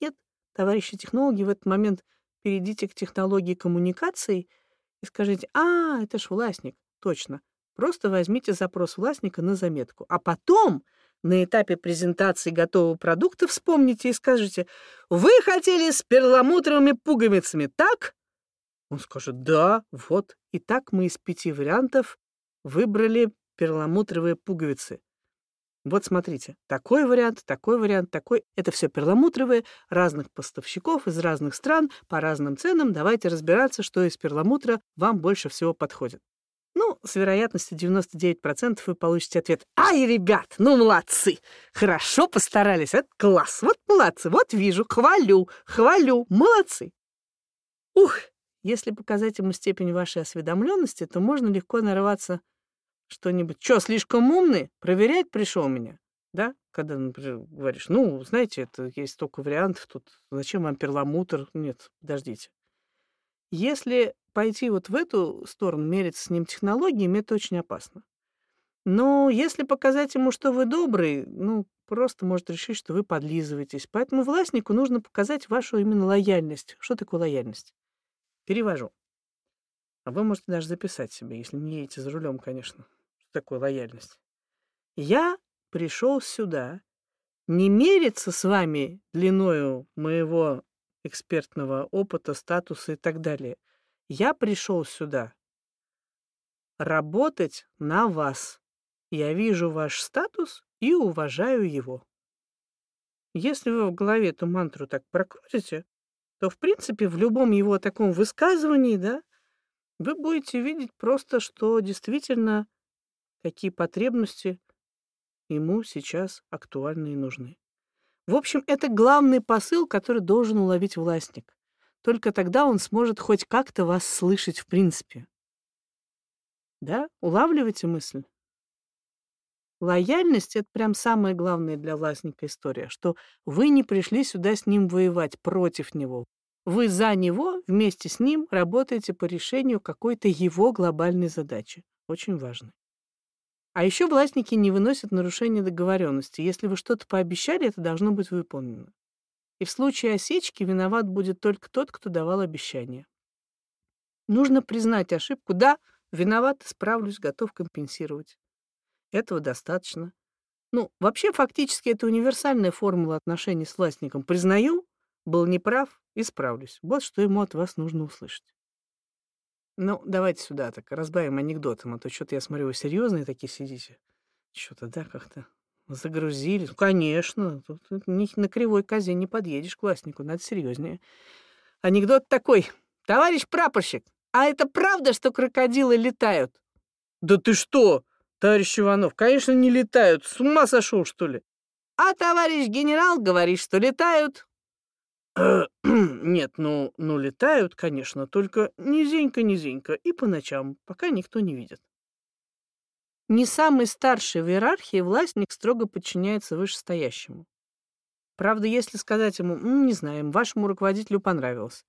нет. Товарищи технологи, в этот момент перейдите к технологии коммуникаций и скажите, а, это ж властник. Точно. Просто возьмите запрос властника на заметку. А потом на этапе презентации готового продукта вспомните и скажите, вы хотели с перламутровыми пуговицами, так? Он скажет «да, вот». И так мы из пяти вариантов выбрали перламутровые пуговицы. Вот смотрите, такой вариант, такой вариант, такой. Это все перламутровые, разных поставщиков из разных стран, по разным ценам. Давайте разбираться, что из перламутра вам больше всего подходит. Ну, с вероятностью 99% вы получите ответ «Ай, ребят, ну молодцы! Хорошо постарались, это класс, вот молодцы, вот вижу, хвалю, хвалю, молодцы!» Ух, если показать ему степень вашей осведомленности, то можно легко нарваться что-нибудь. Что, слишком умный? Проверять пришел меня? Да? Когда, например, говоришь, ну, знаете, это есть столько вариантов тут. Зачем вам перламутр? Нет, подождите. Если пойти вот в эту сторону, мериться с ним технологиями, это очень опасно. Но если показать ему, что вы добрый, ну, просто может решить, что вы подлизываетесь. Поэтому властнику нужно показать вашу именно лояльность. Что такое лояльность? Перевожу. А вы можете даже записать себе, если не едете за рулем, конечно. Что такое лояльность? Я пришел сюда не мериться с вами длиною моего экспертного опыта, статуса и так далее. Я пришел сюда работать на вас. Я вижу ваш статус и уважаю его. Если вы в голове эту мантру так прокрутите, то, в принципе, в любом его таком высказывании, да, вы будете видеть просто, что действительно какие потребности ему сейчас актуальны и нужны. В общем, это главный посыл, который должен уловить властник. Только тогда он сможет хоть как-то вас слышать в принципе. Да? Улавливаете мысль? Лояльность — это прям самая главная для властника история, что вы не пришли сюда с ним воевать против него. Вы за него, вместе с ним работаете по решению какой-то его глобальной задачи. Очень важно. А еще властники не выносят нарушения договоренности. Если вы что-то пообещали, это должно быть выполнено. И в случае осечки виноват будет только тот, кто давал обещание. Нужно признать ошибку. Да, виноват, справлюсь, готов компенсировать. Этого достаточно. Ну, вообще, фактически, это универсальная формула отношений с властником. Признаю, был неправ, исправлюсь. Вот что ему от вас нужно услышать. Ну, давайте сюда так, разбавим анекдотом, а то что-то я смотрю, вы серьезные такие сидите. Что-то, да, как-то загрузились. Ну, конечно, тут, тут на кривой козе не подъедешь к властнику, надо серьезнее. Анекдот такой. Товарищ прапорщик, а это правда, что крокодилы летают? Да ты что, товарищ Иванов, конечно, не летают. С ума сошел, что ли? А товарищ генерал говорит, что летают. Нет, ну, ну летают, конечно, только низенько-низенько и по ночам, пока никто не видит. Не самый старший в иерархии властник строго подчиняется вышестоящему. Правда, если сказать ему, не знаем, вашему руководителю понравилось,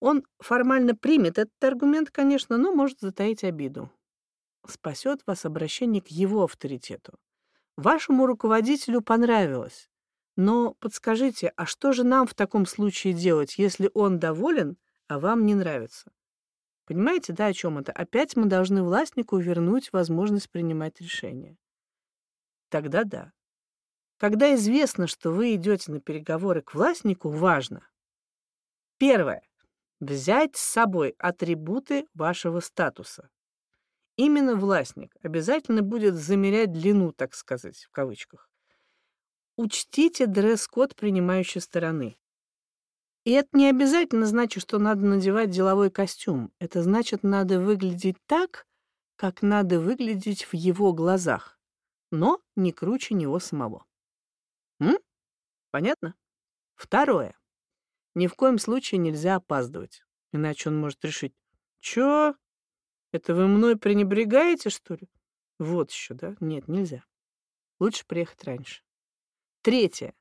он формально примет этот аргумент, конечно, но может затаить обиду. Спасет вас обращение к его авторитету. Вашему руководителю понравилось. Но подскажите, а что же нам в таком случае делать, если он доволен, а вам не нравится? Понимаете, да, о чем это? Опять мы должны властнику вернуть возможность принимать решения. Тогда да. Когда известно, что вы идете на переговоры к властнику, важно. Первое. Взять с собой атрибуты вашего статуса. Именно властник обязательно будет замерять длину, так сказать, в кавычках. Учтите дресс-код принимающей стороны. И это не обязательно значит, что надо надевать деловой костюм. Это значит, надо выглядеть так, как надо выглядеть в его глазах, но не круче него самого. М? Понятно? Второе. Ни в коем случае нельзя опаздывать, иначе он может решить, «Чё? Это вы мной пренебрегаете, что ли?» Вот еще, да? Нет, нельзя. Лучше приехать раньше. Третье.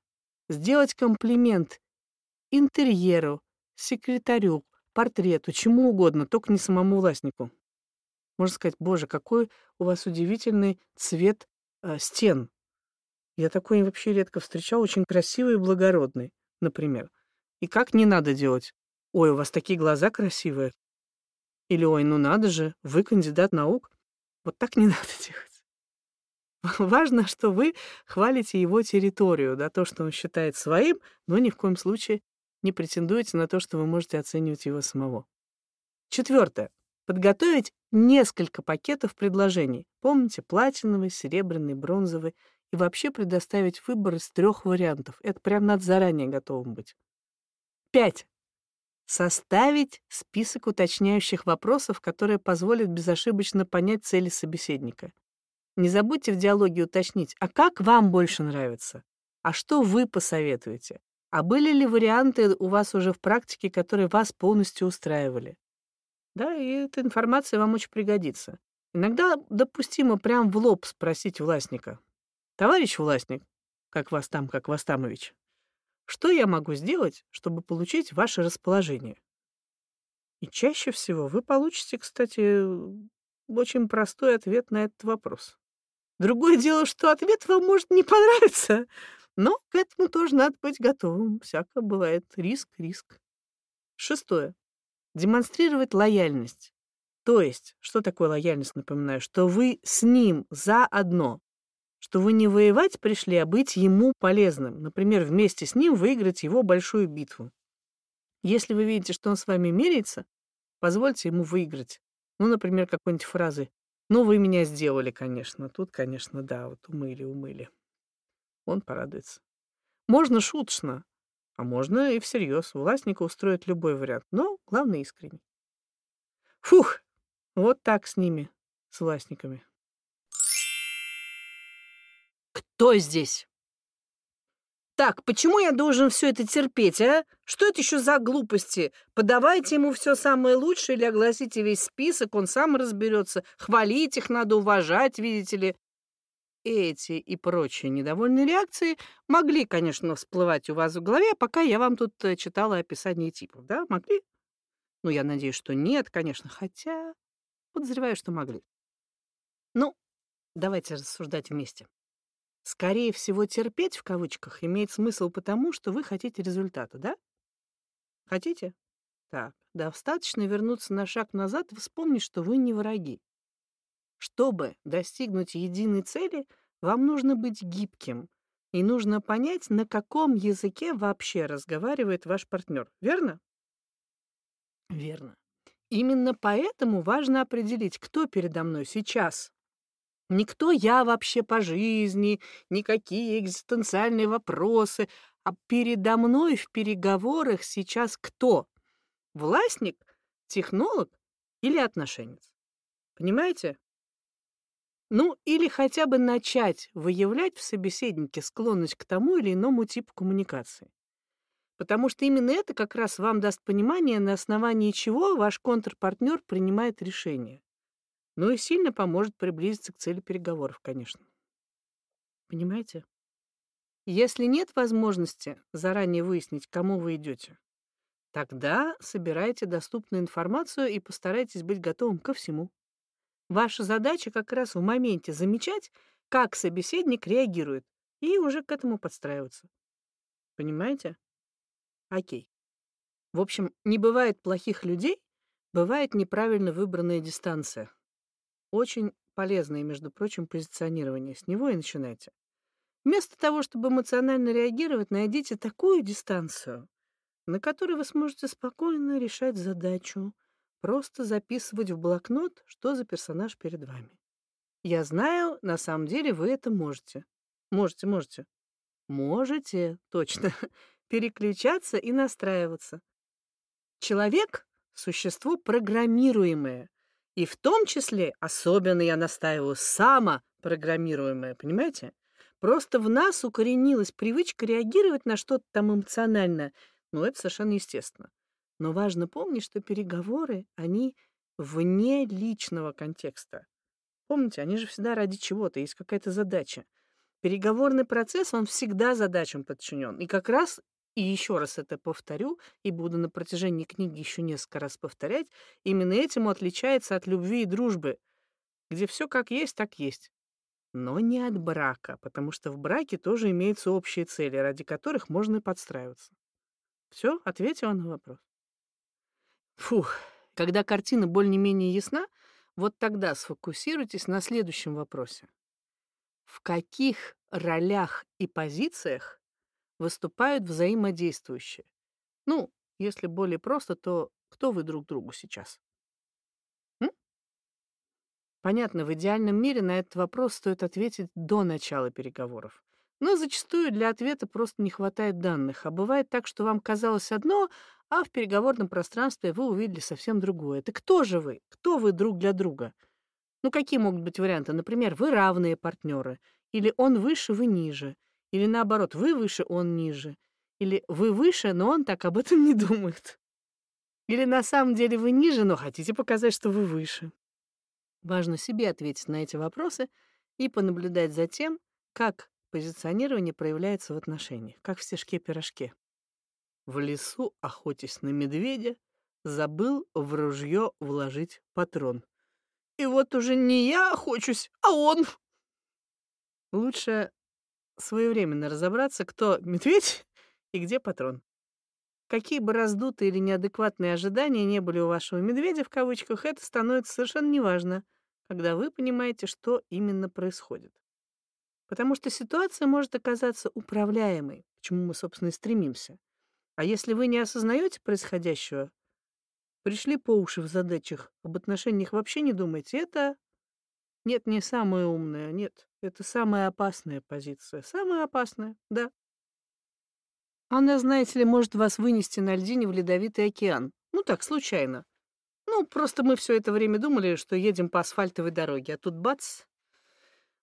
Сделать комплимент интерьеру, секретарю, портрету, чему угодно, только не самому властнику. Можно сказать, боже, какой у вас удивительный цвет э, стен. Я такой вообще редко встречал, очень красивый и благородный, например. И как не надо делать? Ой, у вас такие глаза красивые. Или, ой, ну надо же, вы кандидат наук. Вот так не надо делать. Важно, что вы хвалите его территорию, да, то, что он считает своим, но ни в коем случае не претендуете на то, что вы можете оценивать его самого. Четвертое. Подготовить несколько пакетов предложений. Помните, платиновый, серебряный, бронзовый. И вообще предоставить выбор из трех вариантов. Это прям надо заранее готовым быть. Пять. Составить список уточняющих вопросов, которые позволят безошибочно понять цели собеседника. Не забудьте в диалоге уточнить, а как вам больше нравится? А что вы посоветуете? А были ли варианты у вас уже в практике, которые вас полностью устраивали? Да, и эта информация вам очень пригодится. Иногда допустимо прям в лоб спросить властника. «Товарищ властник, как вас там, как Вастамович, что я могу сделать, чтобы получить ваше расположение?» И чаще всего вы получите, кстати, очень простой ответ на этот вопрос. Другое дело, что ответ вам может не понравиться, но к этому тоже надо быть готовым. Всяко бывает. Риск, риск. Шестое. Демонстрировать лояльность. То есть, что такое лояльность, напоминаю, что вы с ним заодно, что вы не воевать пришли, а быть ему полезным. Например, вместе с ним выиграть его большую битву. Если вы видите, что он с вами меряется, позвольте ему выиграть. Ну, например, какой-нибудь фразы ну, вы меня сделали, конечно. Тут, конечно, да, вот умыли, умыли. Он порадуется. Можно шуточно, а можно и всерьез. Властника устроит любой вариант, но главное искренне. Фух, вот так с ними, с властниками. Кто здесь? Так, почему я должен все это терпеть, а? Что это еще за глупости? Подавайте ему все самое лучшее или огласите весь список, он сам разберется. Хвалить их надо, уважать, видите ли. Эти и прочие недовольные реакции могли, конечно, всплывать у вас в голове, пока я вам тут э, читала описание типов, да? Могли? Ну, я надеюсь, что нет, конечно, хотя подозреваю, что могли. Ну, давайте рассуждать вместе. Скорее всего, терпеть в кавычках имеет смысл потому, что вы хотите результата, да? Хотите? Так, достаточно вернуться на шаг назад и вспомнить, что вы не враги. Чтобы достигнуть единой цели, вам нужно быть гибким, и нужно понять, на каком языке вообще разговаривает ваш партнер. Верно? Верно. Именно поэтому важно определить, кто передо мной сейчас. Не кто я вообще по жизни, никакие экзистенциальные вопросы, а передо мной в переговорах сейчас кто? Властник, технолог или отношенец? Понимаете? Ну, или хотя бы начать выявлять в собеседнике склонность к тому или иному типу коммуникации. Потому что именно это как раз вам даст понимание, на основании чего ваш контрпартнер принимает решение. Ну и сильно поможет приблизиться к цели переговоров, конечно. Понимаете? Если нет возможности заранее выяснить, кому вы идете, тогда собирайте доступную информацию и постарайтесь быть готовым ко всему. Ваша задача как раз в моменте замечать, как собеседник реагирует, и уже к этому подстраиваться. Понимаете? Окей. В общем, не бывает плохих людей, бывает неправильно выбранная дистанция. Очень полезное, между прочим, позиционирование. С него и начинайте. Вместо того, чтобы эмоционально реагировать, найдите такую дистанцию, на которой вы сможете спокойно решать задачу, Просто записывать в блокнот, что за персонаж перед вами. Я знаю, на самом деле вы это можете. Можете, можете. Можете, точно. Переключаться и настраиваться. Человек — существо программируемое. И в том числе, особенно я настаиваю, самопрограммируемое, понимаете? Просто в нас укоренилась привычка реагировать на что-то там эмоционально. Ну, это совершенно естественно. Но важно помнить, что переговоры, они вне личного контекста. Помните, они же всегда ради чего-то, есть какая-то задача. Переговорный процесс, он всегда задачам подчинен. И как раз, и еще раз это повторю, и буду на протяжении книги еще несколько раз повторять, именно этим отличается от любви и дружбы, где все как есть, так есть. Но не от брака, потому что в браке тоже имеются общие цели, ради которых можно и подстраиваться. Все, ответила на вопрос. Фух, когда картина более-менее ясна, вот тогда сфокусируйтесь на следующем вопросе. В каких ролях и позициях выступают взаимодействующие? Ну, если более просто, то кто вы друг другу сейчас? М? Понятно, в идеальном мире на этот вопрос стоит ответить до начала переговоров. Но зачастую для ответа просто не хватает данных, а бывает так, что вам казалось одно, а в переговорном пространстве вы увидели совсем другое. Это кто же вы? Кто вы друг для друга? Ну, какие могут быть варианты? Например, вы равные партнеры, или он выше, вы ниже, или наоборот, вы выше, он ниже, или вы выше, но он так об этом не думает. Или на самом деле вы ниже, но хотите показать, что вы выше. Важно себе ответить на эти вопросы и понаблюдать за тем, как Позиционирование проявляется в отношениях, как в стежке-пирожке. В лесу, охотясь на медведя, забыл в ружье вложить патрон. И вот уже не я охочусь, а он. Лучше своевременно разобраться, кто медведь и где патрон. Какие бы раздутые или неадекватные ожидания не были у вашего медведя, в кавычках, это становится совершенно неважно, когда вы понимаете, что именно происходит. Потому что ситуация может оказаться управляемой, к чему мы, собственно, и стремимся. А если вы не осознаете происходящего, пришли по уши в задачах, об отношениях вообще не думаете, это... Нет, не самая умная, нет, это самая опасная позиция. Самая опасная, да. Она, знаете ли, может вас вынести на льдине в ледовитый океан. Ну так, случайно. Ну, просто мы все это время думали, что едем по асфальтовой дороге, а тут бац,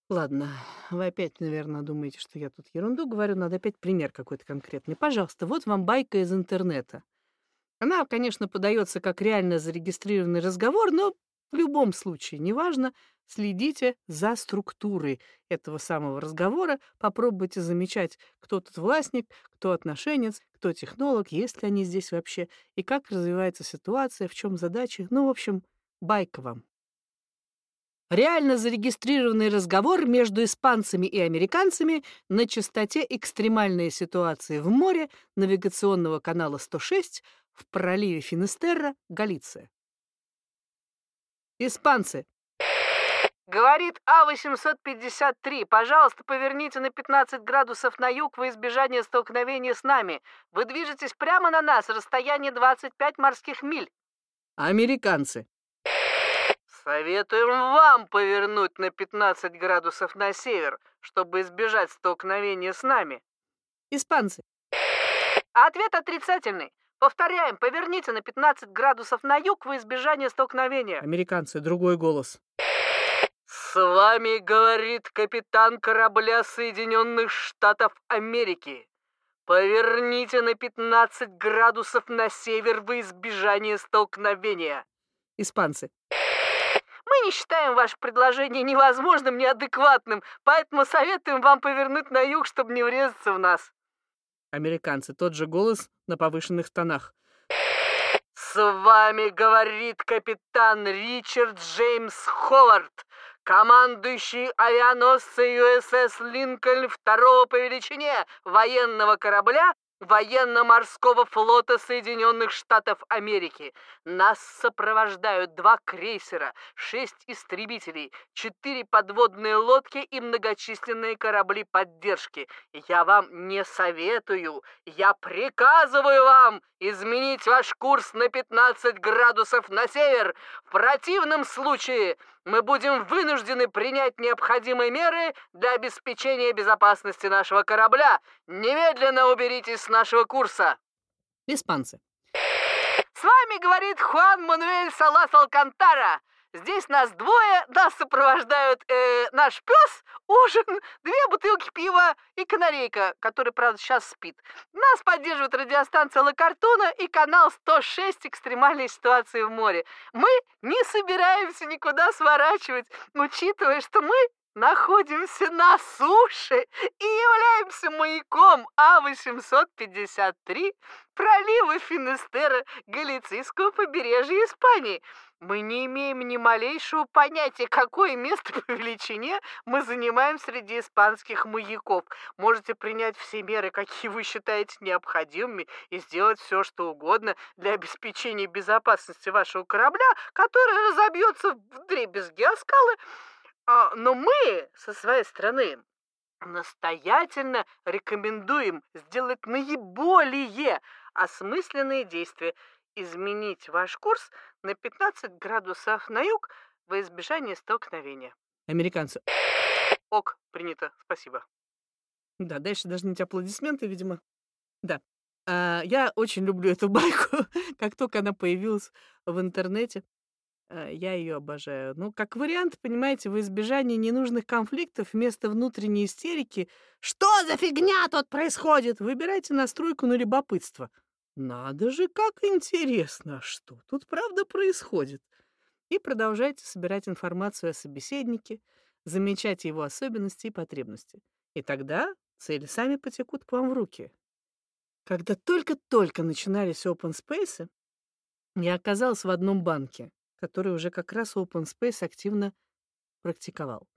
Ладно, вы опять, наверное, думаете, что я тут ерунду говорю. Надо опять пример какой-то конкретный. Пожалуйста, вот вам байка из интернета. Она, конечно, подается как реально зарегистрированный разговор, но в любом случае, неважно, следите за структурой этого самого разговора, попробуйте замечать, кто тут властник, кто отношенец, кто технолог, есть ли они здесь вообще, и как развивается ситуация, в чем задачи. Ну, в общем, байка вам. Реально зарегистрированный разговор между испанцами и американцами на частоте экстремальные ситуации в море навигационного канала 106 в проливе Финистерра, Галиция. Испанцы, Говорит А-853, пожалуйста, поверните на 15 градусов на юг во избежание столкновения с нами. Вы движетесь прямо на нас, расстояние 25 морских миль. Американцы. Советуем вам повернуть на 15 градусов на север, чтобы избежать столкновения с нами. Испанцы. Ответ отрицательный. Повторяем, поверните на 15 градусов на юг во избежание столкновения. Американцы. Другой голос. С вами говорит капитан корабля Соединенных Штатов Америки. Поверните на 15 градусов на север во избежание столкновения. Испанцы. Мы не считаем ваше предложение невозможным, неадекватным, поэтому советуем вам повернуть на юг, чтобы не врезаться в нас. Американцы. Тот же голос на повышенных тонах. С вами говорит капитан Ричард Джеймс Ховард, командующий авианосцей USS Линкольн второго по величине военного корабля военно-морского флота Соединенных Штатов Америки. Нас сопровождают два крейсера, шесть истребителей, четыре подводные лодки и многочисленные корабли поддержки. Я вам не советую, я приказываю вам изменить ваш курс на 15 градусов на север. В противном случае мы будем вынуждены принять необходимые меры для обеспечения безопасности нашего корабля. Немедленно уберитесь с нашего курса. Испанцы. С вами говорит Хуан Мануэль Салас Алкантара. Здесь нас двое, нас сопровождают э, наш пес, ужин, две бутылки пива и канарейка, который, правда, сейчас спит. Нас поддерживает радиостанция Ла и канал 106 «Экстремальные ситуации в море». Мы не собираемся никуда сворачивать, учитывая, что мы находимся на суше и являемся маяком А-853 пролива Финистера Галицийского побережья Испании. Мы не имеем ни малейшего понятия, какое место по величине мы занимаем среди испанских маяков. Можете принять все меры, какие вы считаете необходимыми, и сделать все, что угодно для обеспечения безопасности вашего корабля, который разобьется в дребезги о скалы, но мы, со своей стороны, настоятельно рекомендуем сделать наиболее осмысленные действия, изменить ваш курс на 15 градусов на юг во избежание столкновения. Американцы. Ок, принято, спасибо. Да, дальше должны быть аплодисменты, видимо. Да. А, я очень люблю эту байку. как только она появилась в интернете, а, я ее обожаю. Ну, как вариант, понимаете, в избежании ненужных конфликтов вместо внутренней истерики «Что за фигня тут происходит?» Выбирайте настройку на любопытство. Надо же, как интересно, что тут правда происходит. И продолжайте собирать информацию о собеседнике, замечать его особенности и потребности. И тогда цели сами потекут к вам в руки. Когда только-только начинались open space, я оказался в одном банке который уже как раз Open Space активно практиковал.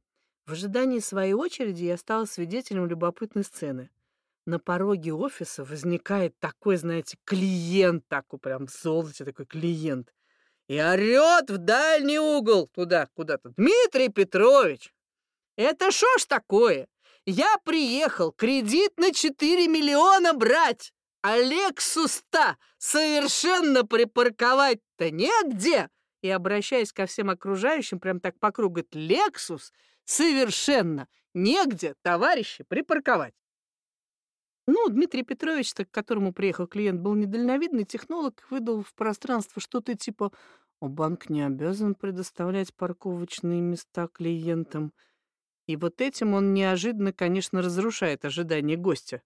В ожидании своей очереди я стала свидетелем любопытной сцены. На пороге офиса возникает такой, знаете, клиент, такой прям в золоте такой клиент, и орёт в дальний угол туда, куда-то. «Дмитрий Петрович, это что ж такое? Я приехал кредит на 4 миллиона брать, а Лексус-то совершенно припарковать-то негде!» И, обращаясь ко всем окружающим, прям так по кругу, «Лексус совершенно негде, товарищи, припарковать». Ну, Дмитрий Петрович, к которому приехал клиент, был недальновидный технолог, выдал в пространство что-то типа «Банк не обязан предоставлять парковочные места клиентам». И вот этим он неожиданно, конечно, разрушает ожидания гостя.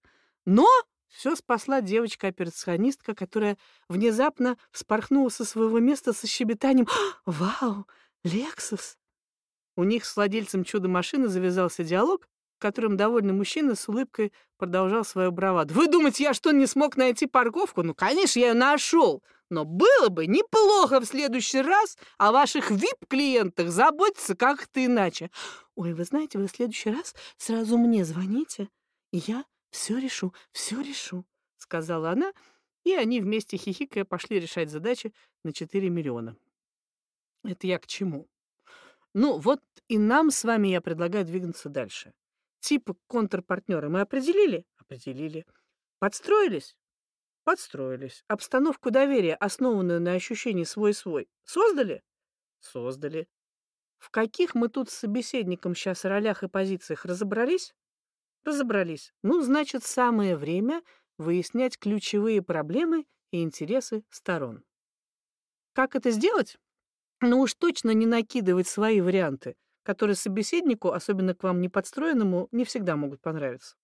Но все спасла девочка-операционистка, которая внезапно вспорхнула со своего места со щебетанием «Вау, Лексус!». У них с владельцем чудо-машины завязался диалог, в котором довольный мужчина с улыбкой продолжал свою браваду. «Вы думаете, я что, не смог найти парковку? Ну, конечно, я ее нашел. Но было бы неплохо в следующий раз о ваших VIP-клиентах заботиться как-то иначе. Ой, вы знаете, вы в следующий раз сразу мне звоните, и я все решу, все решу», — сказала она, и они вместе хихикая пошли решать задачи на 4 миллиона. Это я к чему? Ну, вот и нам с вами я предлагаю двигаться дальше. Типы контрпартнера мы определили? Определили. Подстроились? Подстроились. Обстановку доверия, основанную на ощущении свой-свой, создали? Создали. В каких мы тут с собеседником сейчас ролях и позициях разобрались? Разобрались. Ну, значит, самое время выяснять ключевые проблемы и интересы сторон. Как это сделать? Ну уж точно не накидывать свои варианты, которые собеседнику, особенно к вам неподстроенному, не всегда могут понравиться.